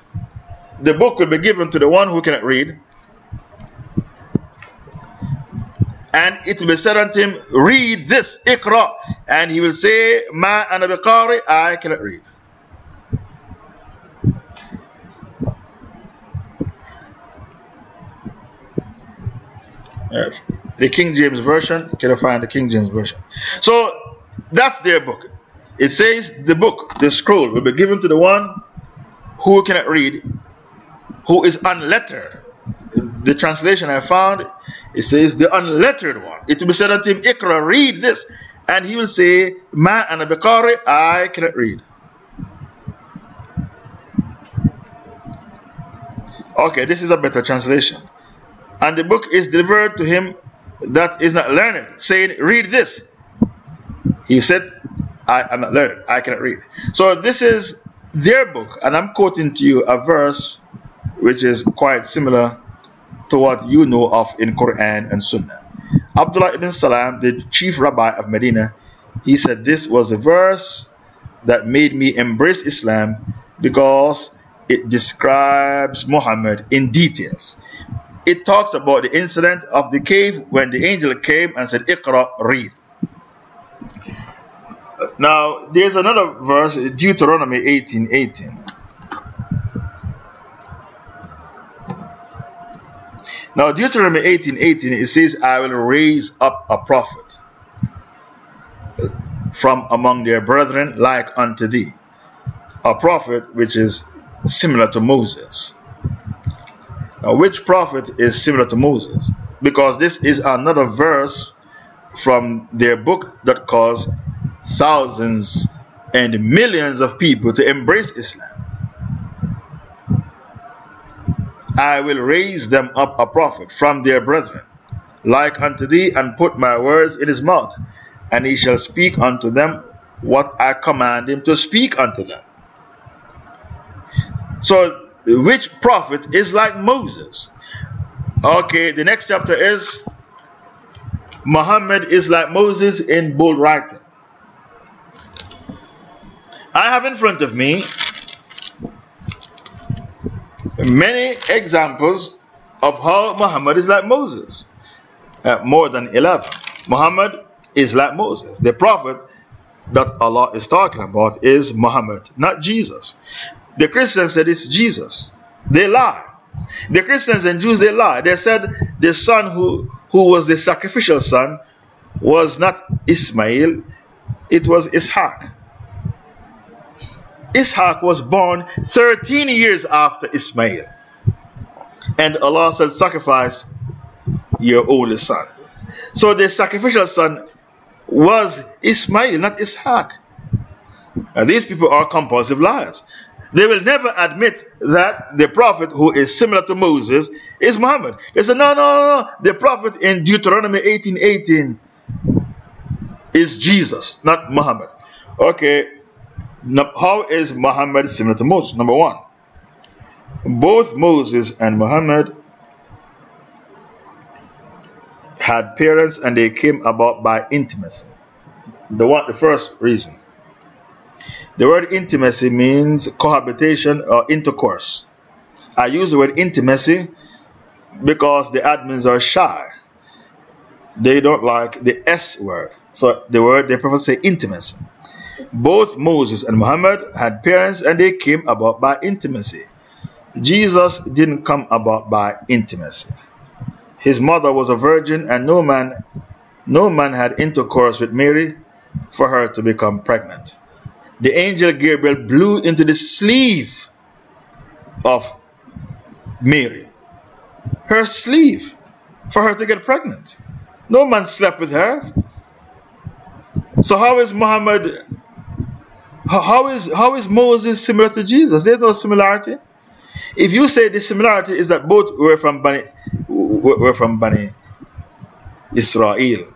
the book will be given to the one who cannot read. And it will be said unto him, Read this, Iqra. And he will say, Ma ana biqari, I cannot read. Uh, the King James Version, can I find the King James Version? So that's their book. It says the book, the scroll, will be given to the one who cannot read, who is unlettered. The translation I found, it says the unlettered one. It will be said unto him, Iqra, read this. And he will say, Ma ana I cannot read. Okay, this is a better translation. And the book is delivered to him that is not learned, saying, Read this. He said, I am not learned, I cannot read. So this is their book, and I'm quoting to you a verse which is quite similar to what you know of in Quran and Sunnah. Abdullah ibn Salam, the chief rabbi of Medina, he said this was a verse that made me embrace Islam because it describes Muhammad in details. it talks about the incident of the cave when the angel came and said, Iqra, read. Now, there's another verse, Deuteronomy 18 18. Now, Deuteronomy 18 18, it says, I will raise up a prophet from among their brethren like unto thee, a prophet which is similar to Moses. Now, which prophet is similar to Moses? Because this is another verse from their book that caused thousands and millions of people to embrace Islam. I will raise them up a prophet from their brethren, like unto thee, and put my words in his mouth, and he shall speak unto them what I command him to speak unto them. So which prophet is like Moses? Okay, the next chapter is Muhammad is like Moses in bold writing. I have in front of me many examples of how Muhammad is like Moses. Uh, more than 11. Muhammad is like Moses. The prophet that Allah is talking about is Muhammad, not Jesus. The Christians said it's Jesus. They lie. The Christians and Jews, they lie. They said the son who, who was the sacrificial son was not Ismail, it was Ishaq. Ishaq was born 13 years after Ismail. And Allah said, Sacrifice your only son. So the sacrificial son was Ismail, not Ishaq. These people are compulsive liars. They will never admit that the prophet who is similar to Moses is Muhammad. They say, no, no, no, no. The prophet in Deuteronomy 18 18 is Jesus, not Muhammad. Okay, how is Muhammad similar to Moses? Number one, both Moses and Muhammad had parents and they came about by intimacy. The, one, the first reason. The word intimacy means cohabitation or intercourse. I use the word intimacy because the admins are shy. They don't like the S word. So the word they prefer to say intimacy. Both Moses and Muhammad had parents and they came about by intimacy. Jesus didn't come about by intimacy. His mother was a virgin and no man no man had intercourse with Mary for her to become pregnant the angel Gabriel blew into the sleeve of Mary. Her sleeve for her to get pregnant. No man slept with her. So, how is Muhammad, how is, how is Moses similar to Jesus? There's no similarity. If you say the similarity is that both were from Bani, were from Bani Israel,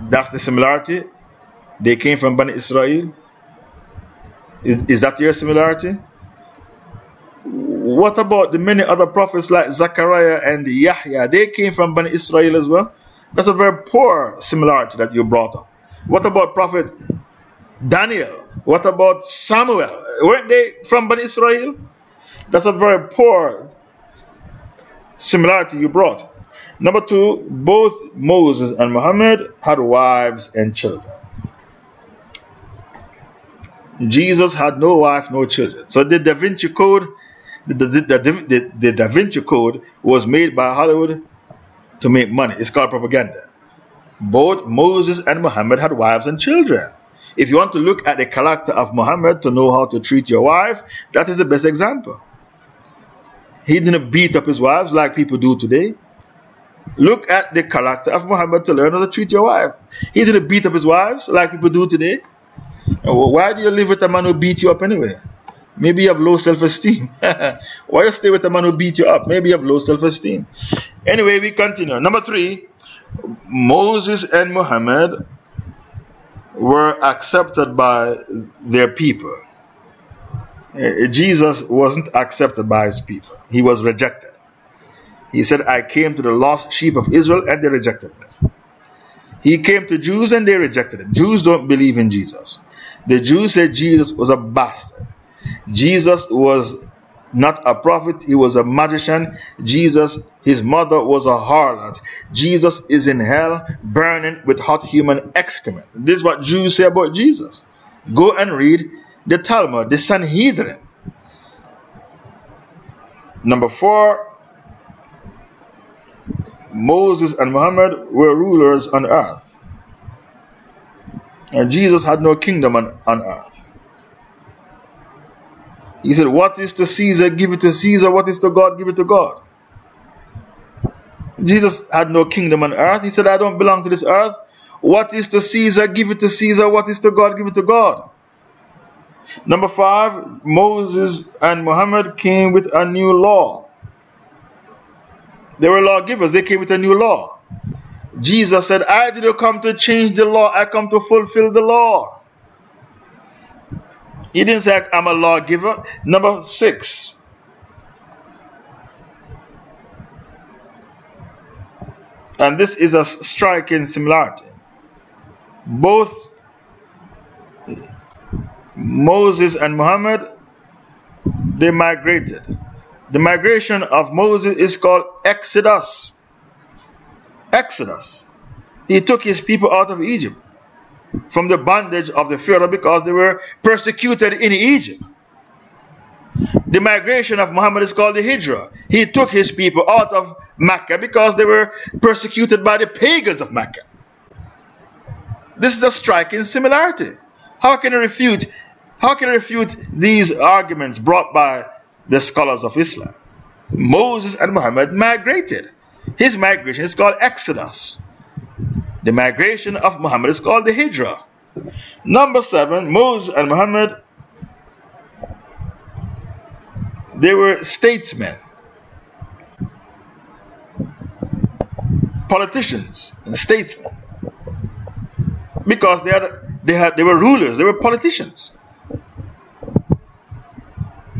that's the similarity. They came from Bani Israel? Is, is that your similarity? What about the many other prophets like Zechariah and Yahya? They came from Bani Israel as well. That's a very poor similarity that you brought up. What about Prophet Daniel? What about Samuel? Weren't they from Bani Israel? That's a very poor similarity you brought. Number two, both Moses and Muhammad had wives and children. Jesus had no wife, no children. So the Da Vinci Code, the, the, the, the, Da Vinci Code was made by Hollywood to make money. It's called propaganda. Both Moses and Muhammad had wives and children. If you want to look at the character of Muhammad to know how to treat your wife, that is the best example. He didn't beat up his wives like people do today. Look at the character of Muhammad to learn how to treat your wife. He didn't beat up his wives like people do today. Why do you live with a man who beat you up anyway? Maybe you have low self esteem. Why you stay with a man who beat you up? Maybe you have low self esteem. Anyway, we continue. Number three, Moses and Muhammad were accepted by their people. Eh, Jesus wasn't accepted by his people, he was rejected. He said, I came to the lost sheep of Israel and they rejected me. He came to Jews and they rejected him. Jews don't believe in Jesus. The Jews said Jesus was a bastard. Jesus was not a prophet, he was a magician. Jesus, his mother was a harlot. Jesus is in hell, burning with hot human excrement. This is what Jews say about Jesus. Go and read the Talmud, the Sanhedrin. Number four, Moses and Muhammad were rulers on earth. And Jesus had no kingdom on, on earth. He said, What is to Caesar, give it to Caesar. What is to God, give it to God. Jesus had no kingdom on earth. He said, I don't belong to this earth. What is to Caesar, give it to Caesar. What is to God, give it to God. Number five, Moses and Muhammad came with a new law. They were lawgivers, they came with a new law. Jesus said, I didn't come to change the law, I come to fulfill the law. He didn't say, I'm a lawgiver. Number six. And this is a striking similarity. Both Moses and Muhammad, they migrated. The migration of Moses is called Exodus. Exodus. He took his people out of Egypt from the bondage of the Pharaoh because they were persecuted in Egypt. The migration of Muhammad is called the Hijrah. He took his people out of Mecca because they were persecuted by the pagans of Mecca. This is a striking similarity. How can you refute how can you refute these arguments brought by the scholars of Islam? Moses and Muhammad migrated. His migration is called Exodus. The migration of Muhammad is called the Hijrah. Number seven, Moses and Muhammad, they were statesmen, politicians, and statesmen. Because they, had, they, had, they were rulers, they were politicians.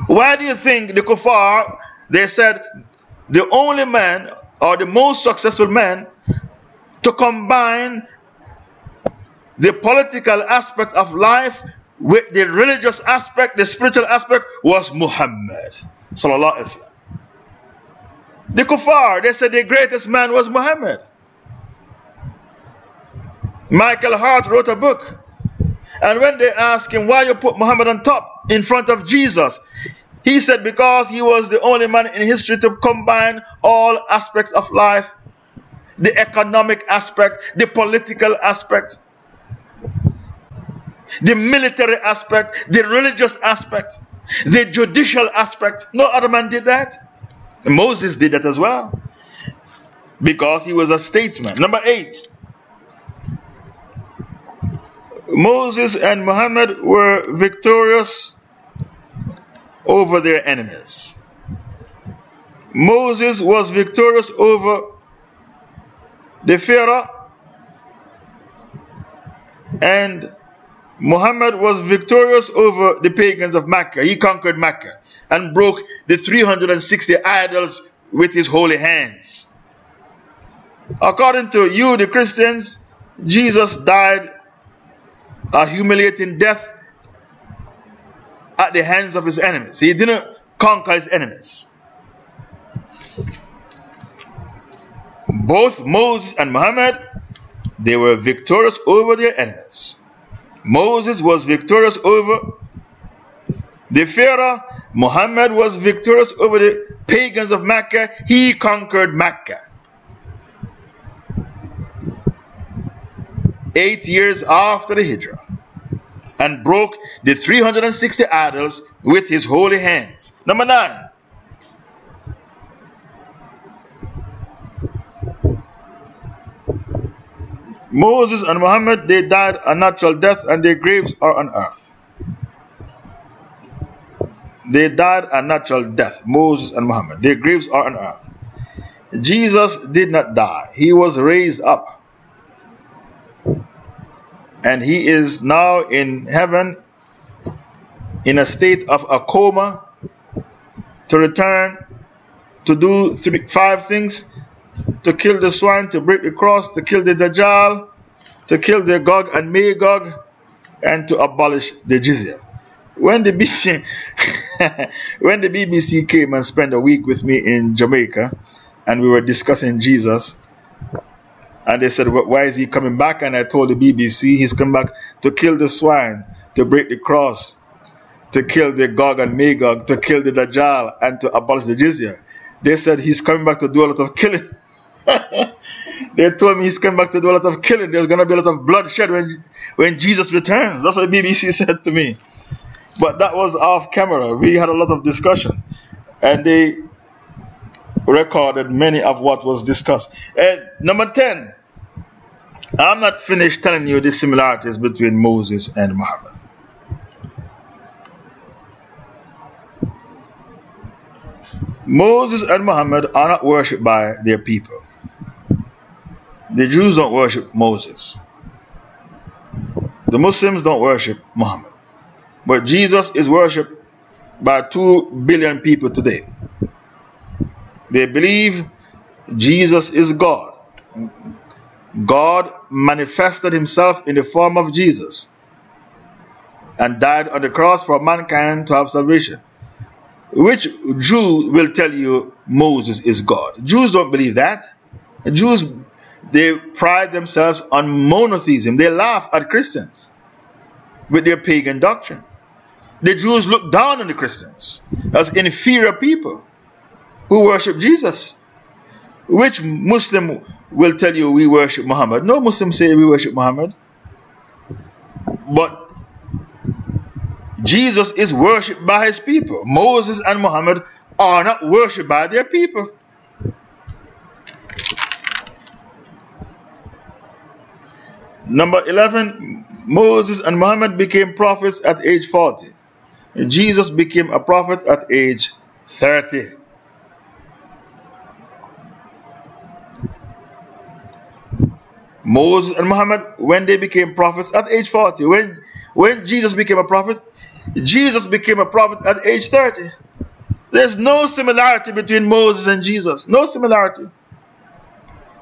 Why do you think the kuffar, they said the only man or the most successful man to combine the political aspect of life with the religious aspect, the spiritual aspect was Muhammad. Sallallahu Alaihi Wasallam. The kuffar, they said the greatest man was Muhammad. Michael Hart wrote a book. And when they asked him why you put Muhammad on top in front of Jesus, he said because he was the only man in history to combine all aspects of life the economic aspect, the political aspect, the military aspect, the religious aspect, the judicial aspect. No other man did that. Moses did that as well because he was a statesman. Number eight. Moses and Muhammad were victorious over their enemies. Moses was victorious over the Pharaoh and Muhammad was victorious over the pagans of Mecca. He conquered Mecca and broke the 360 idols with his holy hands. According to you, the Christians, Jesus died a humiliating death at the hands of his enemies. He didn't conquer his enemies. Both Moses and Muhammad, they were victorious over their enemies. Moses was victorious over the Pharaoh. Muhammad was victorious over the pagans of Mecca. He conquered Mecca. Eight years after the Hijrah and broke the 360 idols with his holy hands. Number nine. Moses and Muhammad, they died a natural death and their graves are on earth. They died a natural death, Moses and Muhammad. Their graves are on earth. Jesus did not die, he was raised up and he is now in heaven in a state of a coma to return to do three, five things to kill the swine, to break the cross, to kill the Dajjal, to kill the Gog and Magog, and to abolish the jizya. when the BBC, when the BBC came and spent a week with me in Jamaica, and we were discussing Jesus, and they said, Why is he coming back? And I told the BBC, He's come back to kill the swine, to break the cross, to kill the Gog and Magog, to kill the Dajjal, and to abolish the jizya. They said he's coming back to do a lot of killing. they told me he's coming back to do a lot of killing. There's going to be a lot of bloodshed when, when Jesus returns. That's what BBC said to me. But that was off camera. We had a lot of discussion. And they recorded many of what was discussed. And number 10, I'm not finished telling you the similarities between Moses and Muhammad. Moses and Muhammad are not worshipped by their people. The Jews don't worship Moses. The Muslims don't worship Muhammad. But Jesus is worshipped by 2 billion people today. They believe Jesus is God. God manifested himself in the form of Jesus and died on the cross for mankind to have salvation. Which Jew will tell you Moses is God? Jews don't believe that. Jews, they pride themselves on monotheism. They laugh at Christians with their pagan doctrine. The Jews look down on the Christians as inferior people who worship Jesus. Which Muslim will tell you we worship Muhammad? No Muslim say we worship Muhammad. But Jesus is worshipped by his people. Moses and Muhammad are not worshipped by their people. Number 11, Moses and Muhammad became prophets at age 40. Jesus became a prophet at age 30. Moses and Muhammad, when they became prophets at age 40, when, when Jesus became a prophet, Jesus became a prophet at age 30. There's no similarity between Moses and Jesus. No similarity.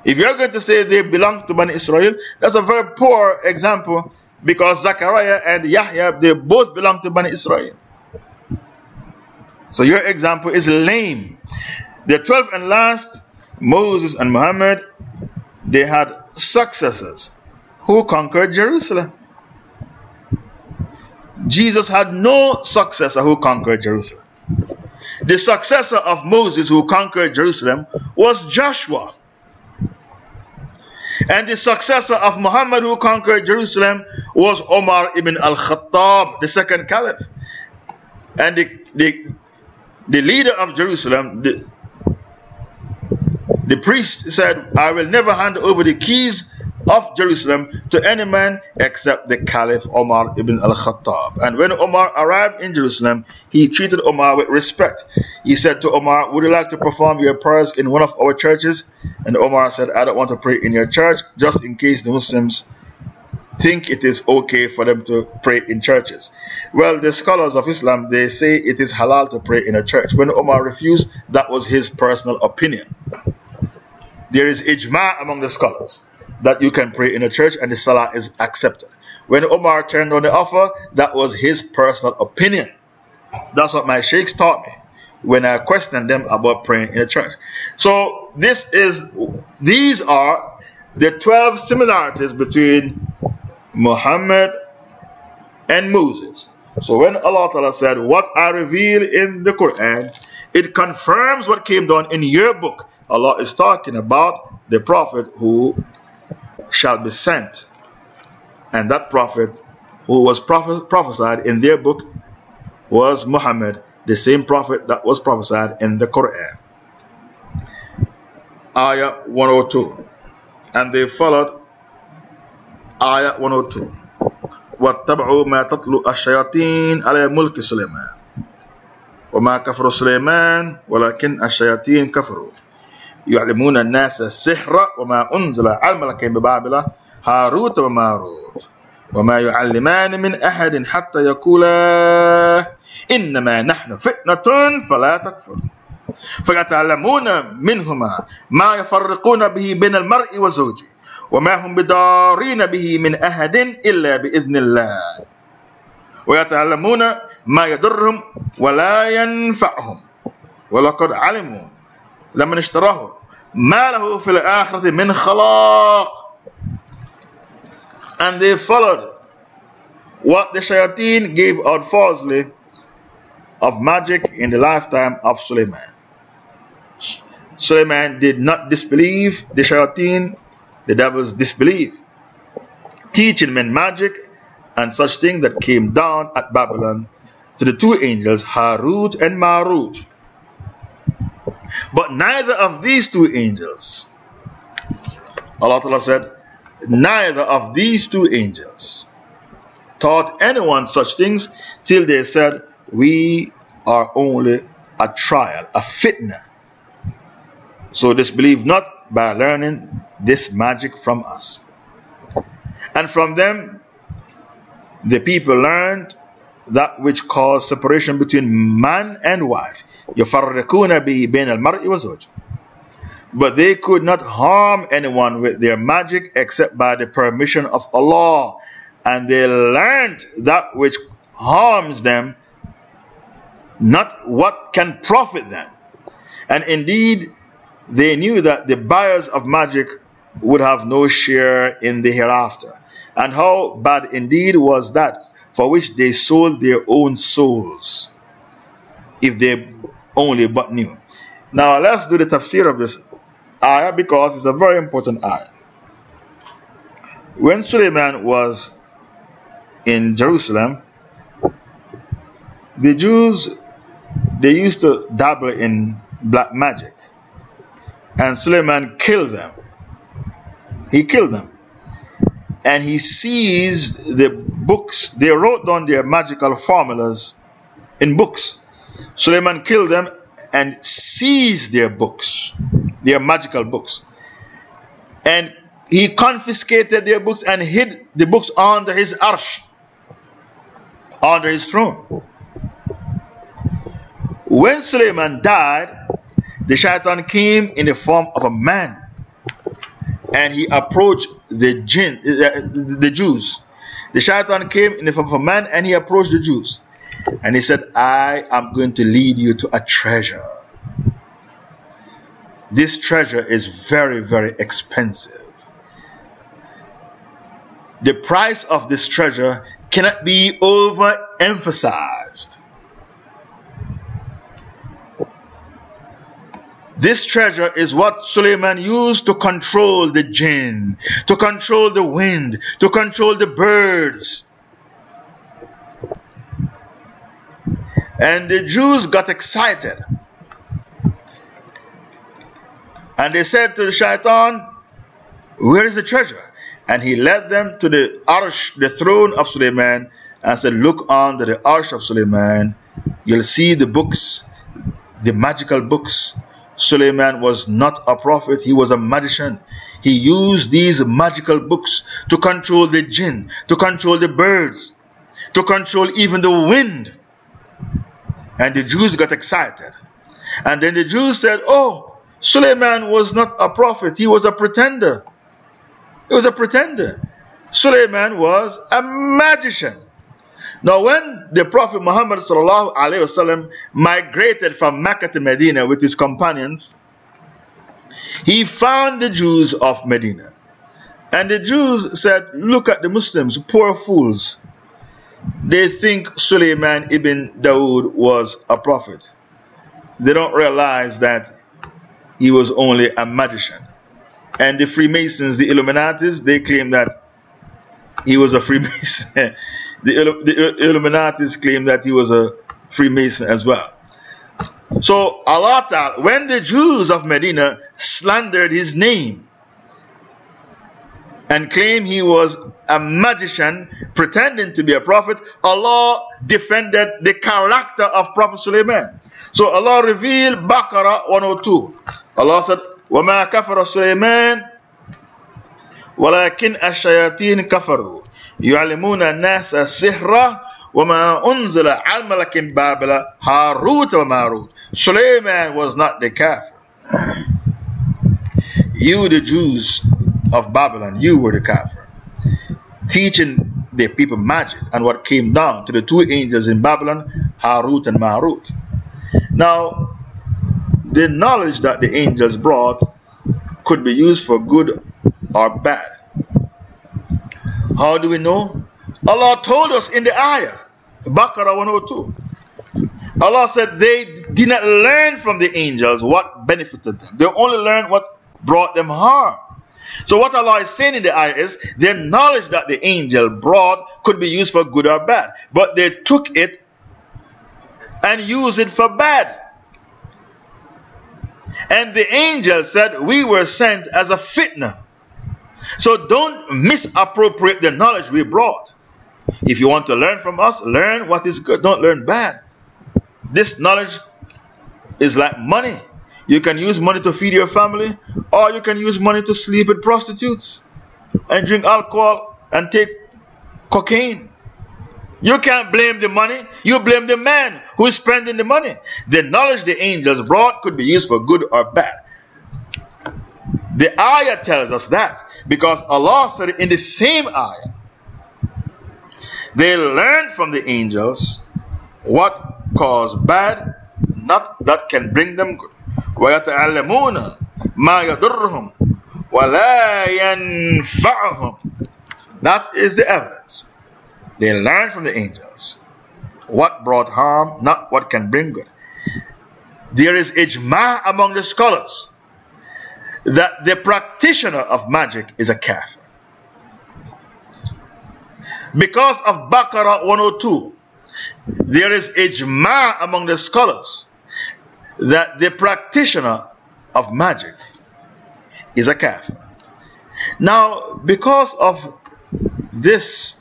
If you're going to say they belong to Bani Israel, that's a very poor example because Zechariah and Yahya, they both belong to Bani Israel. So your example is lame. The 12th and last, Moses and Muhammad, they had successors who conquered Jerusalem. Jesus had no successor who conquered Jerusalem. The successor of Moses who conquered Jerusalem was Joshua. And the successor of Muhammad who conquered Jerusalem was Omar ibn al Khattab, the second caliph. And the, the, the leader of Jerusalem, the, the priest said, I will never hand over the keys of Jerusalem to any man except the Caliph Omar ibn al Khattab. And when Omar arrived in Jerusalem, he treated Omar with respect. He said to Omar, Would you like to perform your prayers in one of our churches? And Omar said, I don't want to pray in your church, just in case the Muslims think it is okay for them to pray in churches. Well, the scholars of Islam they say it is halal to pray in a church. When Omar refused, that was his personal opinion. There is ijma among the scholars that you can pray in a church and the salah is accepted. When Omar turned on the offer, that was his personal opinion. That's what my sheikhs taught me when I questioned them about praying in a church. So this is these are the 12 similarities between Muhammad and Moses. So when Allah Ta'ala said, What I reveal in the Quran, it confirms what came down in your book. Allah is talking about the Prophet who shall be sent. And that prophet who was prophesied in their book was Muhammad, the same prophet that was prophesied in the Quran. Ayah 102. And they followed Ayah 102. واتبعوا ما تطلو الشياطين على ملك سليمان وما كفر سليمان ولكن الشياطين كفروا يعلمون الناس السحر وما أنزل على الملكين ببابل هاروت وماروت. وما يعلمان من أحد حتى يقولا إنما نحن فتنة فلا تكفر. فيتعلمون منهما ما يفرقون به بين المرء وزوجه وما هم بدارين به من أحد إلا بإذن الله. ويتعلمون ما يضرهم ولا ينفعهم. ولقد علموا لمن اشتراه ما له في الآخرة من خلاق and they followed what the shayateen gave out falsely of magic in the lifetime of Suleiman. Suleiman did not disbelieve the shayateen, the devils disbelieved, teaching men magic and such things that came down at Babylon to the two angels Harut and Marut. But neither of these two angels, Allah Ta'ala said, neither of these two angels taught anyone such things till they said, We are only a trial, a fitna. So disbelieve not by learning this magic from us. And from them, the people learned that which caused separation between man and wife. يفرقون به بين المرء وزوجه but they could not harm anyone with their magic except by the permission of Allah. And they learned that which harms them, not what can profit them. And indeed, they knew that the buyers of magic would have no share in the hereafter. And how bad indeed was that for which they sold their own souls, if they only but knew. Now let's do the tafsir of this ayah because it's a very important ayah. When Suleiman was in Jerusalem, the Jews they used to dabble in black magic, and Suleiman killed them. He killed them, and he seized the books. They wrote down their magical formulas in books. Suleiman killed them and seized their books their magical books. And he confiscated their books and hid the books under his arsh, under his throne. When Suleiman died, the shaitan came in the form of a man and he approached the jinn, the, the Jews. The shaitan came in the form of a man and he approached the Jews. And he said, I am going to lead you to a treasure. This treasure is very, very expensive. The price of this treasure cannot be overemphasized. This treasure is what Suleiman used to control the jinn, to control the wind, to control the birds. And the Jews got excited and they said to the shaitan, Where is the treasure? And he led them to the arsh, the throne of Suleiman, and said, Look under the arsh of Suleiman. You'll see the books, the magical books. Suleiman was not a prophet, he was a magician. He used these magical books to control the jinn, to control the birds, to control even the wind. And the Jews got excited. And then the Jews said, Oh, Suleiman was not a prophet, he was a pretender. He was a pretender. Suleiman was a magician. Now, when the Prophet Muhammad wasallam migrated from Mecca to Medina with his companions, he found the Jews of Medina. And the Jews said, Look at the Muslims, poor fools. They think Suleiman ibn Dawood was a prophet. They don't realize that he was only a magician. And the Freemasons, the Illuminatis, they claim that he was a Freemason. the, the Illuminatis claim that he was a Freemason as well. So Allah when the Jews of Medina slandered his name and claimed he was a magician pretending to be a prophet, Allah defended the character of Prophet Sulaiman. So Allah revealed Baqarah 102. Allah said, وَمَا كَفَرَ سُلَيْمَانَ وَلَكِنْ الشَّيَاطِينَ كَفَرُوا يُعْلِمُونَ النَّاسَ السِّحْرَ وَمَا أُنزِلَ عَلْ مَلَكٍ بَابِلَ هَارُوتَ وَمَارُوتَ Suleiman was not the kafir. You, the Jews of Babylon, you were the kafir. Teaching the people magic and what came down to the two angels in Babylon, Harut and Marut. Now, the knowledge that the angels brought could be used for good or bad. How do we know? Allah told us in the ayah, Baqarah 102. Allah said they did not learn from the angels what benefited them. They only learned what brought them harm. So what Allah is saying in the ayah is their knowledge that the angel brought could be used for good or bad. But they took it and used it for bad. And the angel said, We were sent as a fitna. So don't misappropriate the knowledge we brought. If you want to learn from us, learn what is good. Don't learn bad. This knowledge is like money. You can use money to feed your family, or you can use money to sleep with prostitutes and drink alcohol and take cocaine. You can't blame the money, you blame the man who is spending the money. The knowledge the angels brought could be used for good or bad. The ayah tells us that because Allah said in the same ayah, they learned from the angels what caused bad, not that can bring them good. ويتعلمون ما يضرهم ولا ينفعهم That is the evidence. They learn from the angels what brought harm, not what can bring good. There is ijma among the scholars that the practitioner of magic is a kafir. Because of Baqarah 102, there is ijma among the scholars that the practitioner of magic is a kafir. Now, because of this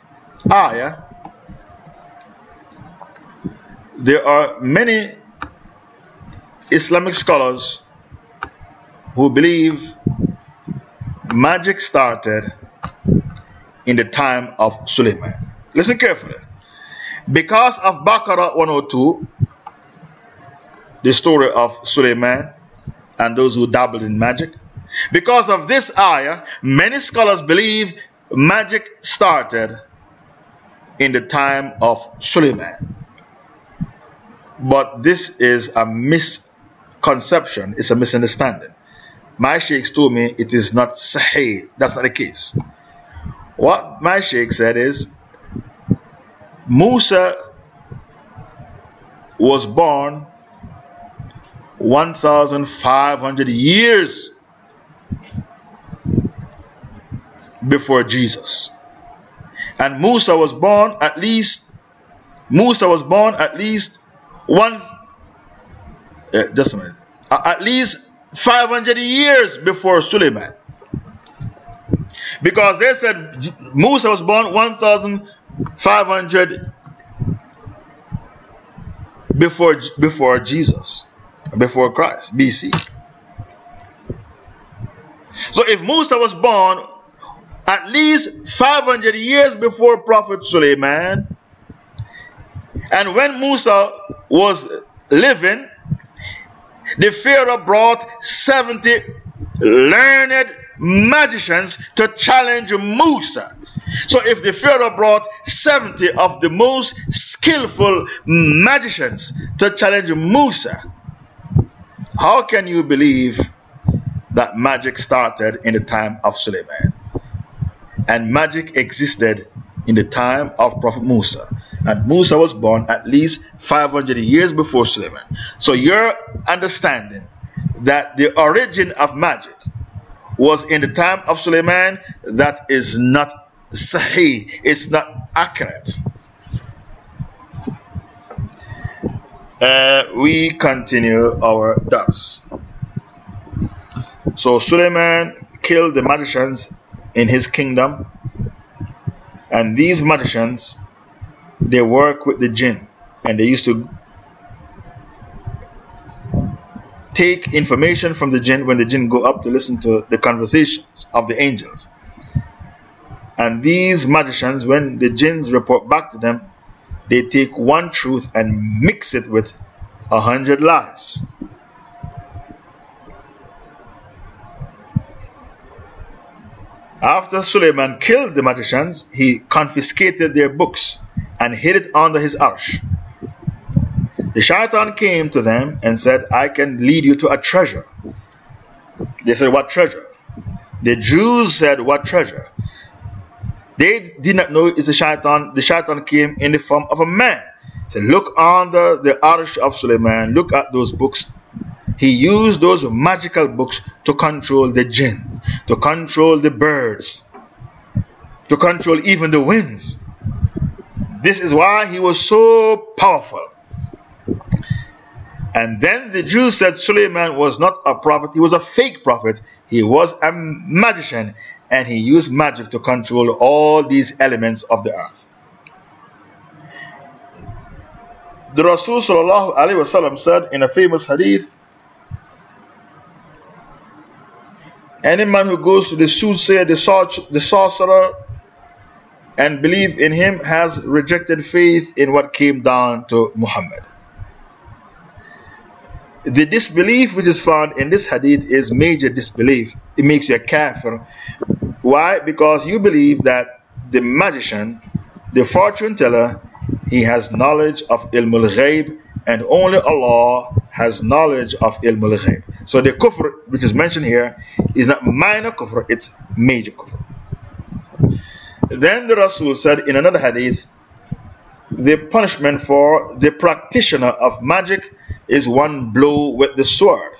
ayah, there are many Islamic scholars who believe magic started in the time of Suleiman. Listen carefully. Because of Baqarah 102, the story of Suleiman and those who dabbled in magic. Because of this ayah, many scholars believe magic started in the time of Suleiman. But this is a misconception, it's a misunderstanding. My sheikhs told me it is not sahih. That's not the case. What my sheikh said is Musa was born 1,500 years before Jesus. And Musa was born at least, Musa was born at least one, uh, just a minute, at least 500 years before Suleiman. Because they said Musa was born 1,500 before, before Jesus before Christ, BC. So if Musa was born at least 500 years before Prophet Suleiman, and when Musa was living, the Pharaoh brought 70 learned magicians to challenge Musa. So if the Pharaoh brought 70 of the most skillful magicians to challenge Musa, how can you believe that magic started in the time of Suleiman? And magic existed in the time of Prophet Musa. And Musa was born at least 500 years before Suleiman. So your understanding that the origin of magic was in the time of Suleiman, that is not sahih, it's not accurate. Uh, we continue our dars. So Suleiman killed the magicians in his kingdom, and these magicians they work with the jinn, and they used to take information from the jinn when the jinn go up to listen to the conversations of the angels. And these magicians, when the jinns report back to them, they take one truth and mix it with a hundred lies. After Suleiman killed the magicians, he confiscated their books and hid it under his arsh. The shaitan came to them and said, I can lead you to a treasure. They said, What treasure? The Jews said, What treasure? They did not know it's a shaitan. The shaitan came in the form of a man. Said, Look under the arsh of Suleiman, look at those books. He used those magical books to control the jinn, to control the birds, to control even the winds. This is why he was so powerful. And then the Jews said Suleiman was not a prophet, he was a fake prophet. He was a magician and he used magic to control all these elements of the earth. The Rasul said in a famous hadith Any man who goes to the soothsayer, the, the sorcerer, and believe in him has rejected faith in what came down to Muhammad. The disbelief which is found in this hadith is major disbelief. It makes you a kafir. Why? Because you believe that the magician, the fortune teller, he has knowledge of ilm al and only Allah has knowledge of ilm al So the kufr which is mentioned here is not minor kufr, it's major kufr. Then the Rasul said in another hadith, the punishment for the practitioner of magic is one blow with the sword.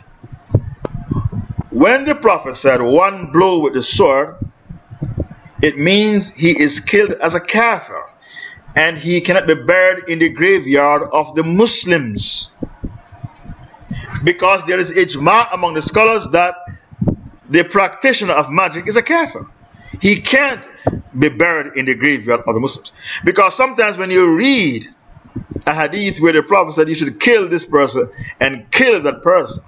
When the Prophet said one blow with the sword, it means he is killed as a kafir and he cannot be buried in the graveyard of the Muslims. Because there is ijma among the scholars that the practitioner of magic is a kafir. He can't be buried in the graveyard of the Muslims. Because sometimes when you read a hadith where the Prophet said you should kill this person and kill that person,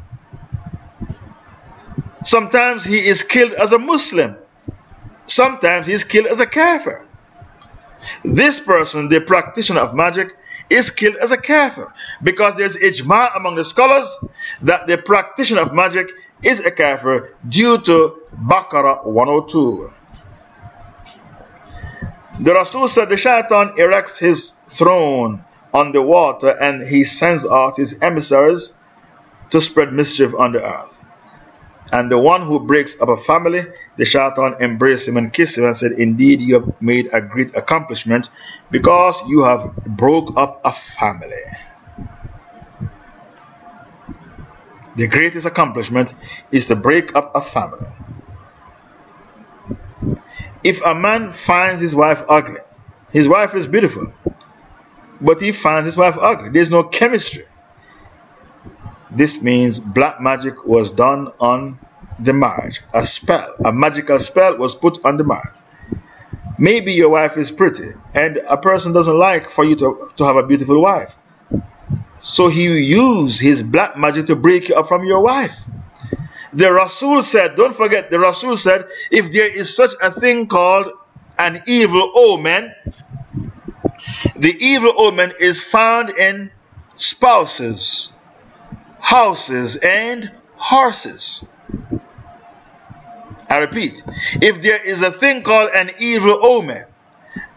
sometimes he is killed as a Muslim, sometimes he is killed as a kafir. This person, the practitioner of magic, is killed as a kafir because there's ijma among the scholars that the practitioner of magic is a kafir due to Baqarah 102. The Rasul said the shaitan erects his throne on the water and he sends out his emissaries to spread mischief on the earth. And the one who breaks up a family, the shaitan embraced him and kissed him and said, Indeed, you have made a great accomplishment because you have broke up a family. The greatest accomplishment is to break up a family. If a man finds his wife ugly, his wife is beautiful, but he finds his wife ugly, there's no chemistry. This means black magic was done on the marriage. A spell, a magical spell was put on the marriage. Maybe your wife is pretty and a person doesn't like for you to, to have a beautiful wife. So he used his black magic to break you up from your wife. The Rasul said, don't forget, the Rasul said, if there is such a thing called an evil omen, the evil omen is found in spouses, houses, and horses. I repeat, if there is a thing called an evil omen,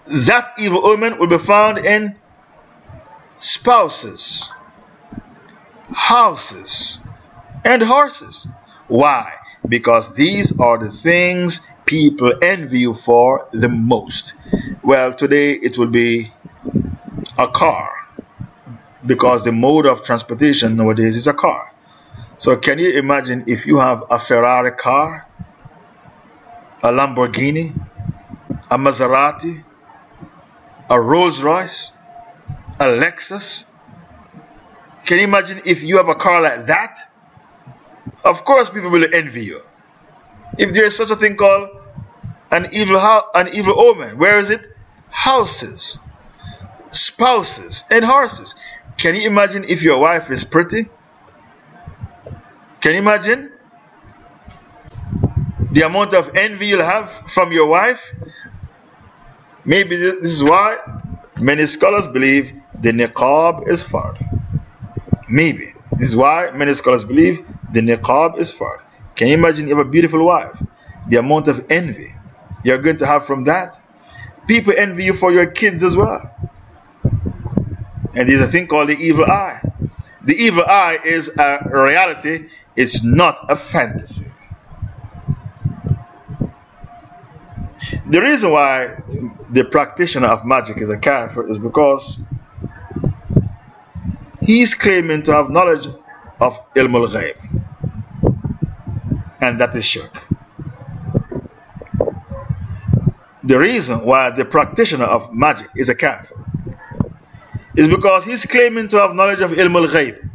that evil omen will be found in spouses, houses, and horses. Why? Because these are the things people envy you for the most. Well, today it will be a car because the mode of transportation nowadays is a car. So, can you imagine if you have a Ferrari car, a Lamborghini, a Maserati, a Rolls Royce, a Lexus? Can you imagine if you have a car like that? Of course, people will envy you. If there is such a thing called an evil, an evil omen, where is it? Houses, spouses, and horses. Can you imagine if your wife is pretty? Can you imagine the amount of envy you'll have from your wife? Maybe this is why many scholars believe the niqab is fard. Maybe. This is why many scholars believe the niqab is fard. Can you imagine you have a beautiful wife? The amount of envy you're going to have from that. People envy you for your kids as well. And there's a thing called the evil eye. The evil eye is a reality, it's not a fantasy. The reason why the practitioner of magic is a kafir is because he's claiming to have knowledge of ilm al ghaib, and that is shirk. The reason why the practitioner of magic is a kafir is because he's claiming to have knowledge of ilm al ghaib.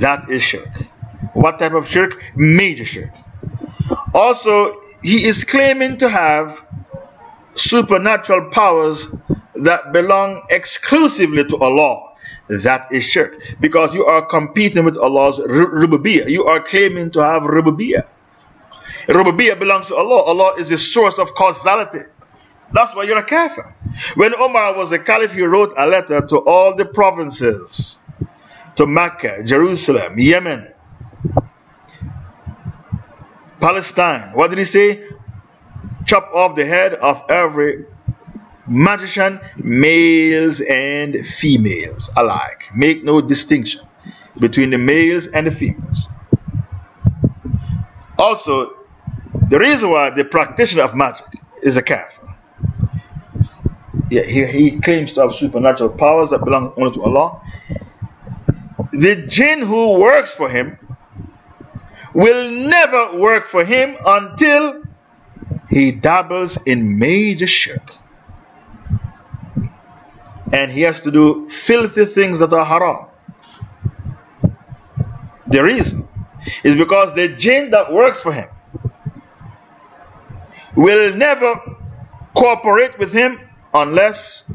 That is shirk. What type of shirk? Major shirk. Also, he is claiming to have supernatural powers that belong exclusively to Allah. That is shirk. Because you are competing with Allah's rububiyyah. You are claiming to have rububiyyah. Rububiyyah belongs to Allah. Allah is the source of causality. That's why you're a kafir. When Omar was a caliph, he wrote a letter to all the provinces to Mecca, Jerusalem, Yemen, Palestine. What did he say? Chop off the head of every magician, males and females alike. Make no distinction between the males and the females. Also, the reason why the practitioner of magic is a kafir. Yeah, he, he claims to have supernatural powers that belong only to Allah. The jinn who works for him will never work for him until he dabbles in major shirk. And he has to do filthy things that are haram. The reason is because the jinn that works for him will never cooperate with him unless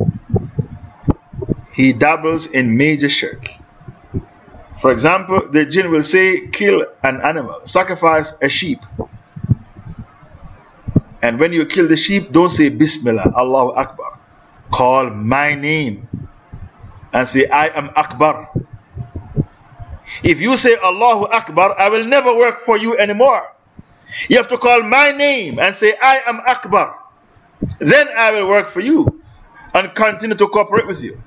he dabbles in major shirk. For example, the jinn will say, kill an animal, sacrifice a sheep. And when you kill the sheep, don't say Bismillah, Allahu Akbar. Call my name and say, I am Akbar. If you say Allahu Akbar, I will never work for you anymore. You have to call my name and say, I am Akbar. Then I will work for you and continue to cooperate with you.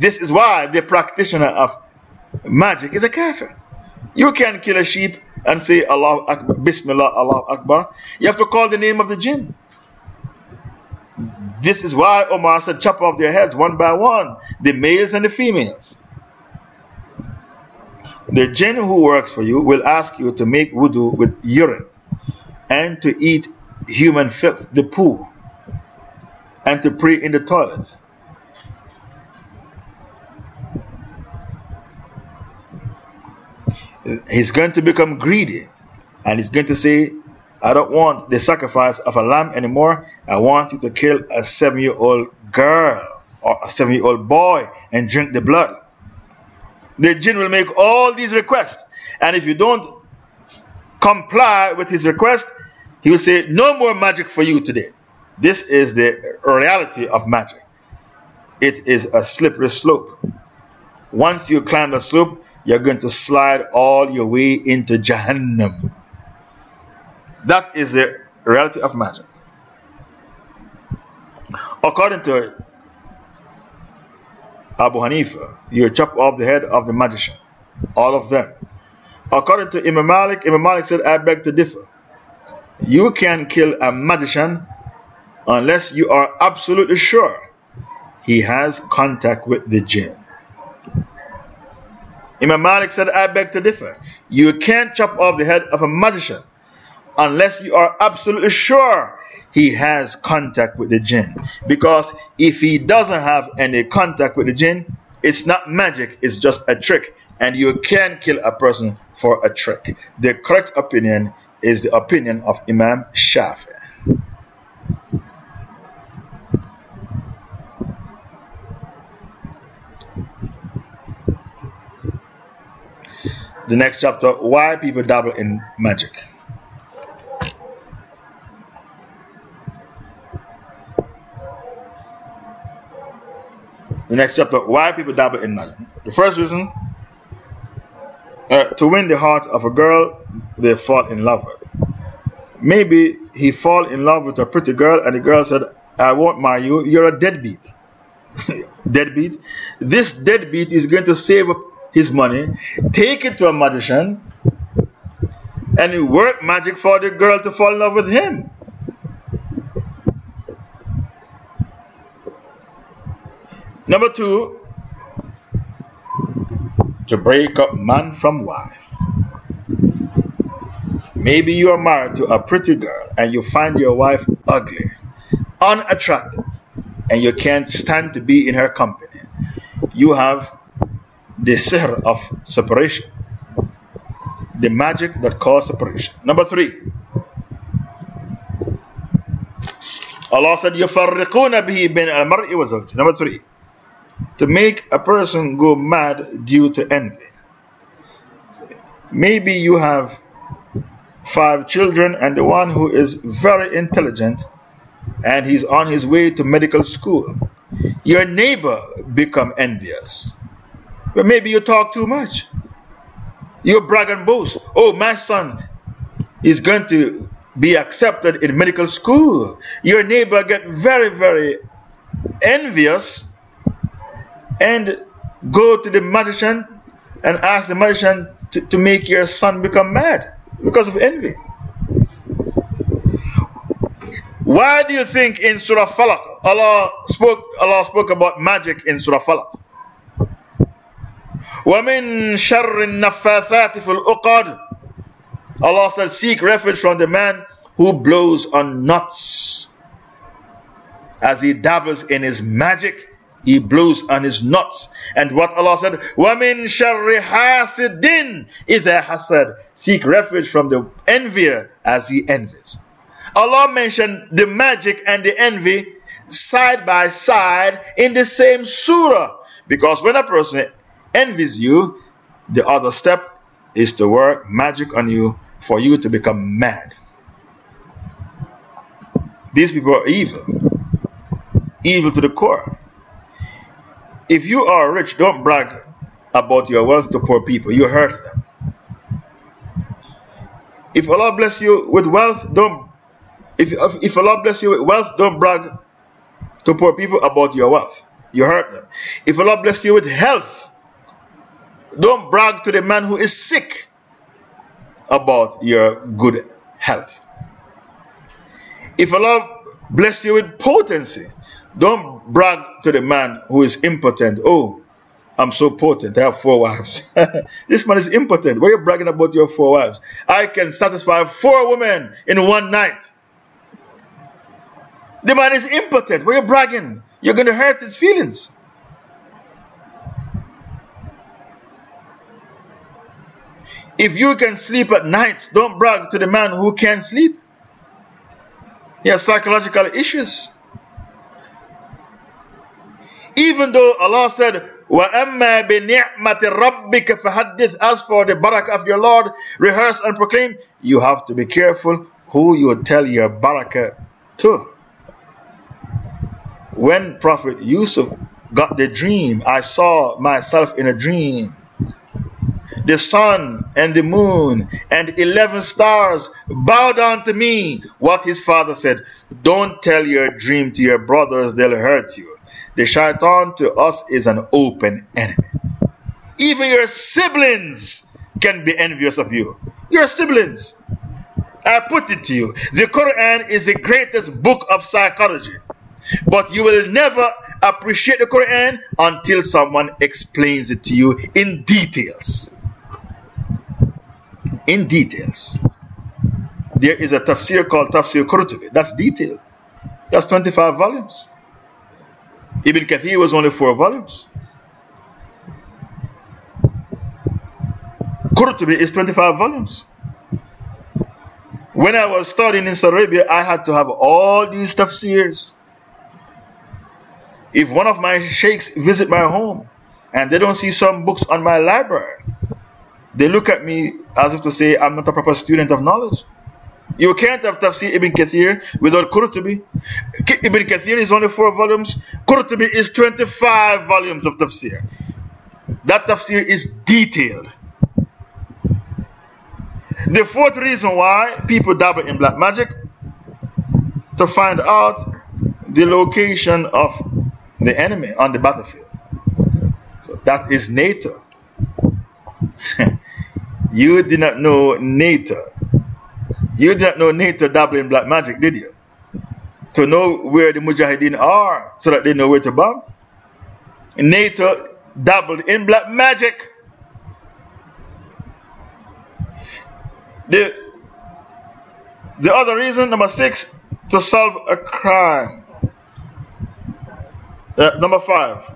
This is why the practitioner of magic is a kafir. You can kill a sheep and say Allah Akbar, Bismillah, Allah Akbar. You have to call the name of the jinn. This is why Omar said, chop off their heads one by one, the males and the females. The jinn who works for you will ask you to make wudu with urine and to eat human filth, the poo, and to pray in the toilet. He's going to become greedy and he's going to say, I don't want the sacrifice of a lamb anymore. I want you to kill a seven year old girl or a seven year old boy and drink the blood. The jinn will make all these requests, and if you don't comply with his request, he will say, No more magic for you today. This is the reality of magic. It is a slippery slope. Once you climb the slope, you're going to slide all your way into Jahannam. That is the reality of magic. According to Abu Hanifa, you chop off the head of the magician. All of them. According to Imam Malik, Imam Malik said, I beg to differ. You can kill a magician unless you are absolutely sure he has contact with the jinn. Imam Malik said, I beg to differ. You can't chop off the head of a magician unless you are absolutely sure he has contact with the jinn. Because if he doesn't have any contact with the jinn, it's not magic, it's just a trick. And you can kill a person for a trick. The correct opinion is the opinion of Imam Shafi. The next chapter why people dabble in magic. The next chapter why people dabble in magic. The first reason uh, to win the heart of a girl they fall in love with. Maybe he fall in love with a pretty girl and the girl said, I won't marry you, you're a deadbeat. deadbeat. This deadbeat is going to save his money, take it to a magician, and work magic for the girl to fall in love with him. Number two, to break up man from wife. Maybe you are married to a pretty girl and you find your wife ugly, unattractive, and you can't stand to be in her company. You have the sihr of separation, the magic that causes separation. Number three, Allah said, يَفَرِّقُونَ بِهِ بَيْنَ الْمَرْءِ وَزَوْجِ Number three, to make a person go mad due to envy. Maybe you have five children, and the one who is very intelligent and he's on his way to medical school. Your neighbor become envious. But maybe you talk too much. You brag and boast. Oh, my son is going to be accepted in medical school. Your neighbor get very, very envious and go to the magician and ask the magician to, to make your son become mad because of envy. Why do you think in Surah Falaq Allah spoke Allah spoke about magic in Surah Falaq? وَمِن شَرِّ النَّفَّاثَاتِ فِي الْأُقَدِ Allah says, Seek refuge from the man who blows on knots. As he dabbles in his magic, he blows on his knots. And what Allah said, وَمِن شَرِّ حَاسِدٍ إِذَا حَسَدٍ Seek refuge from the envier as he envies. Allah mentioned the magic and the envy side by side in the same surah. Because when a person envies you, the other step is to work magic on you for you to become mad. These people are evil, evil to the core. If you are rich, don't brag about your wealth to poor people. You hurt them. If Allah bless you with wealth, don't if, if Allah bless you with wealth, don't brag to poor people about your wealth. You hurt them. If Allah bless you with health, don't brag to the man who is sick about your good health. If Allah bless you with potency, don't brag to the man who is impotent. Oh, I'm so potent. I have four wives. this man is impotent. Why are you bragging about your four wives? I can satisfy four women in one night. The man is impotent. Why are you bragging? You're going to hurt his feelings. If you can sleep at night, don't brag to the man who can't sleep. He has psychological issues. Even though Allah said, وَأَمَّا بِنِعْمَةِ رَبِّكَ فَحَدِّثْ As for the barakah of your Lord, rehearse and proclaim. You have to be careful who you tell your barakah to. When Prophet Yusuf got the dream, I saw myself in a dream. The sun and the moon and 11 stars bow down to me. What his father said, Don't tell your dream to your brothers, they'll hurt you. The shaitan to us is an open enemy. Even your siblings can be envious of you. Your siblings. I put it to you the Quran is the greatest book of psychology. But you will never appreciate the Quran until someone explains it to you in details. In details. There is a tafsir called Tafsir Qurtubi. That's detailed. That's 25 volumes. Ibn Kathir was only four volumes. Qurtubi is 25 volumes. When I was studying in Saudi Arabia, I had to have all these tafsirs. If one of my sheikhs visit my home and they don't see some books on my library, they look at me as if to say I'm not a proper student of knowledge. You can't have Tafsir Ibn Kathir without Qurtubi. Ibn Kathir is only four volumes. Qurtubi is 25 volumes of Tafsir. That Tafsir is detailed. The fourth reason why people dabble in black magic to find out the location of the enemy on the battlefield. So that is NATO. you did not know NATO. You did not know NATO dabbling in black magic, did you? To know where the Mujahideen are so that they know where to bomb. NATO dabbled in black magic. The, the other reason, number six, to solve a crime. Uh, number five,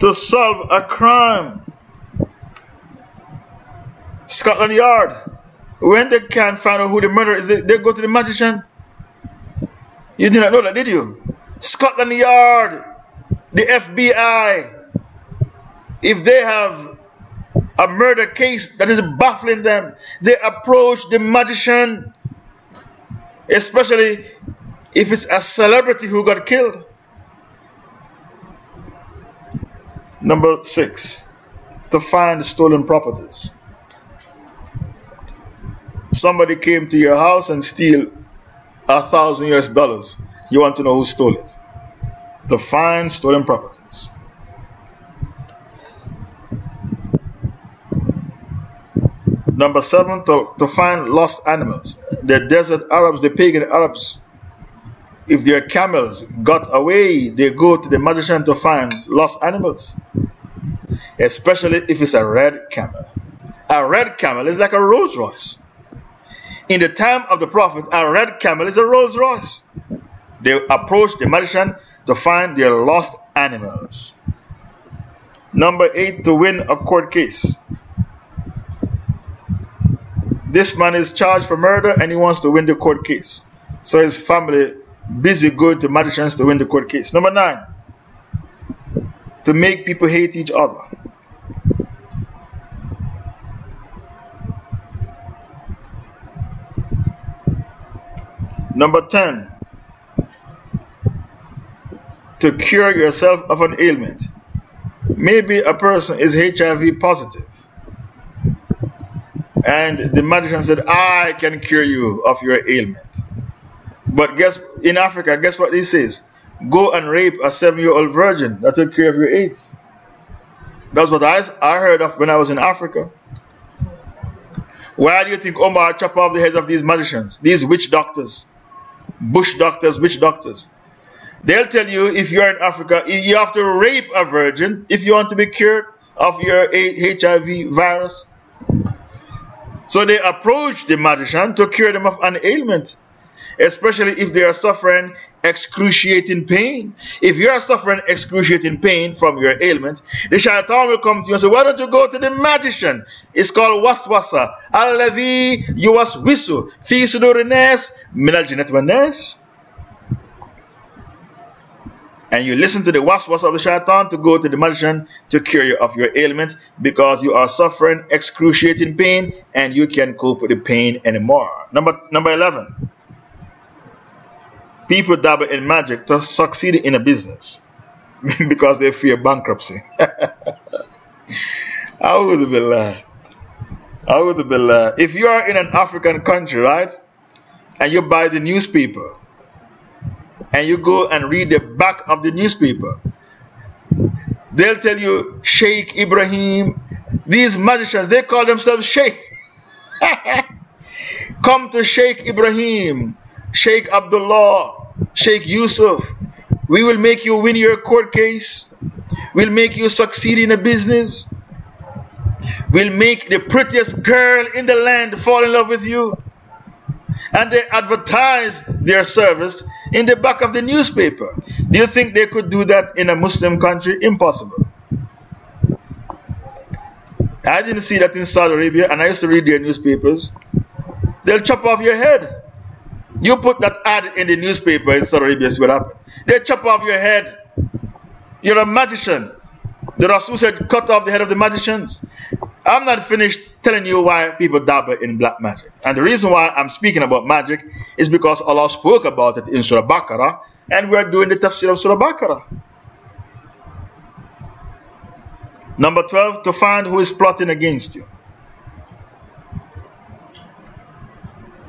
to solve a crime. Scotland Yard. When they can't find out who the murderer is, they, go to the magician. You did not know that, did you? Scotland Yard, the FBI, if they have a murder case that is baffling them, they approach the magician, especially if it's a celebrity who got killed. Number six, to find stolen properties. Somebody came to your house and steal a thousand US dollars. You want to know who stole it. To find stolen properties. Number seven, to, to find lost animals. The desert Arabs, the pagan Arabs, if their camels got away, they go to the magician to find lost animals. Especially if it's a red camel. A red camel is like a Rolls Royce. In the time of the Prophet, a red camel is a Rolls Royce. They approach the magician to find their lost animals. Number eight, to win a court case. This man is charged for murder and he wants to win the court case. So his family busy going to magicians to win the court case. Number nine, to make people hate each other. Number 10, to cure yourself of an ailment. Maybe a person is HIV positive and the magician said, I can cure you of your ailment. But guess in Africa, guess what he says? Go and rape a seven year old virgin. That will cure of your AIDS. That's what I, I heard of when I was in Africa. Why do you think Omar chop off the heads of these magicians, these witch doctors, bush doctors, witch doctors? They'll tell you if you're in Africa, you have to rape a virgin if you want to be cured of your HIV virus. So they approach the magician to cure them of an ailment, especially if they are suffering excruciating pain. If you are suffering excruciating pain from your ailment, the shaitan will come to you and say, Why don't you go to the magician? It's called waswasa. Alladhi yuwaswisu fi sudurin nas minal jinnati wan nas and you listen to the waswas of the shaitan to go to the magician to cure you of your ailment because you are suffering excruciating pain and you can't cope with the pain anymore. Number, number 11. People dabble in magic to succeed in a business because they fear bankruptcy. A'udhu billah. A'udhu billah. If you are in an African country, right, and you buy the newspaper, and you go and read the back of the newspaper, they'll tell you Sheikh Ibrahim. These magicians, they call themselves Sheikh. Come to Sheikh Ibrahim, Sheikh Abdullah, Sheikh Yusuf. We will make you win your court case. We'll make you succeed in a business. We'll make the prettiest girl in the land fall in love with you and they advertise their service in the back of the newspaper. Do you think they could do that in a Muslim country? Impossible. I didn't see that in Saudi Arabia, and I used to read their newspapers. They'll chop off your head. You put that ad in the newspaper in Saudi Arabia, see what happens. They chop off your head. You're a magician. The Rasul said, cut off the head of the magicians. I'm not finished telling you why people dabble in black magic. And the reason why I'm speaking about magic is because Allah spoke about it in Surah Baqarah, and we're doing the tafsir of Surah Baqarah. Number 12, to find who is plotting against you.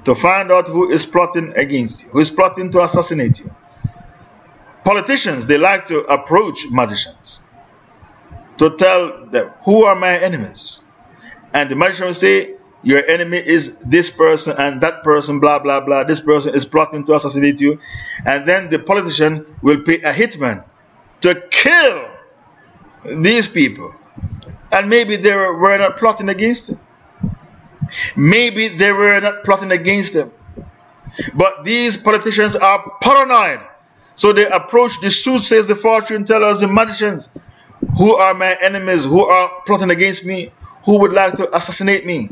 To find out who is plotting against you, who is plotting to assassinate you. Politicians, they like to approach magicians to tell them, Who are my enemies? And the magician will say, Your enemy is this person and that person, blah, blah, blah. This person is plotting to assassinate you. And then the politician will pay a hitman to kill these people. And maybe they were not plotting against him. Maybe they were not plotting against him. But these politicians are paranoid. So they approach the soothsayers, the fortune tellers, the magicians. Who are my enemies? Who are plotting against me? Who would like to assassinate me?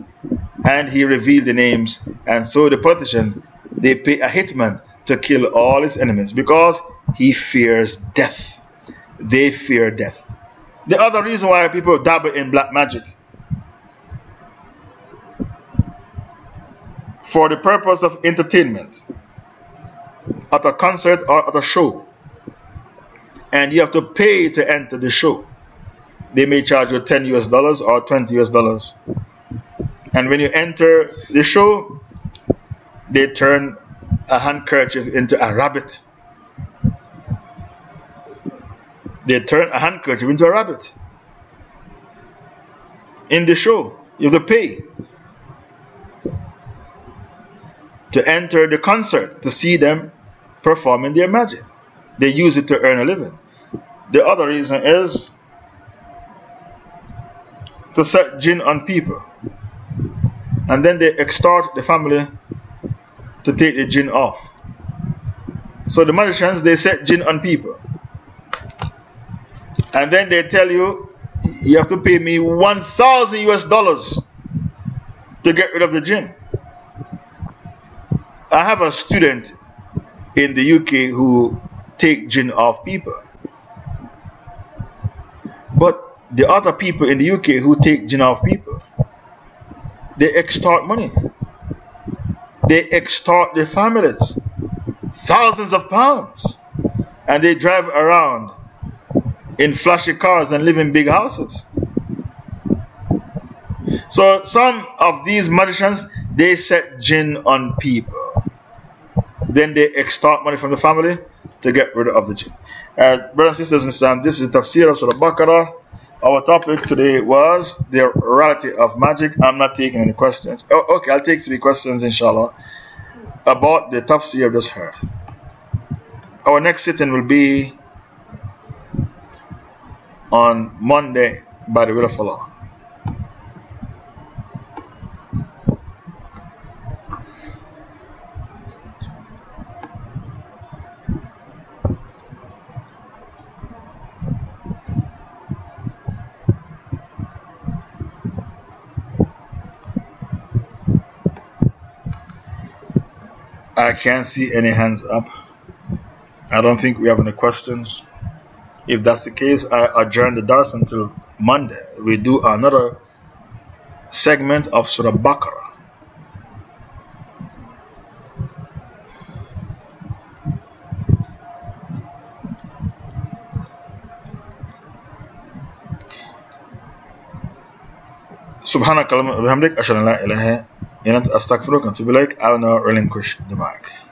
And he revealed the names. And so the politician, they pay a hitman to kill all his enemies because he fears death. They fear death. The other reason why people dabble in black magic for the purpose of entertainment at a concert or at a show. And you have to pay to enter the show. They may charge you 10 US dollars or 20 US dollars. And when you enter the show they turn a handkerchief into a rabbit. They turn a handkerchief into a rabbit. In the show you have to pay to enter the concert to see them performing their magic. They use it to earn a living. The other reason is to set jinn on people. And then they extort the family to take the jinn off. So the magicians they set jinn on people. And then they tell you you have to pay me 1000 US dollars to get rid of the jinn. I have a student in the UK who take jinn off people. But the other people in the UK who take jinn off people, they extort money. They extort their families thousands of pounds. And they drive around in flashy cars and live in big houses. So some of these magicians, they set jinn on people. Then they extort money from the family to get rid of the jinn. Uh, brothers and sisters in Islam, this is Tafsir of Surah Baqarah. Our topic today was the reality of magic. I'm not taking any questions. Oh, okay, I'll take three questions, inshallah, about the tafsir I've just heard. Our next sitting will be on Monday by the will of Allah. I can't see any hands up. I don't think we have any questions. If that's the case, I adjourn the Dars until Monday. We do another segment of Surah Baqarah. سبحانك اللهم وبحمدك أشهد أن لا إله in het astagfirullah, to be like, I'll now relinquish the mic.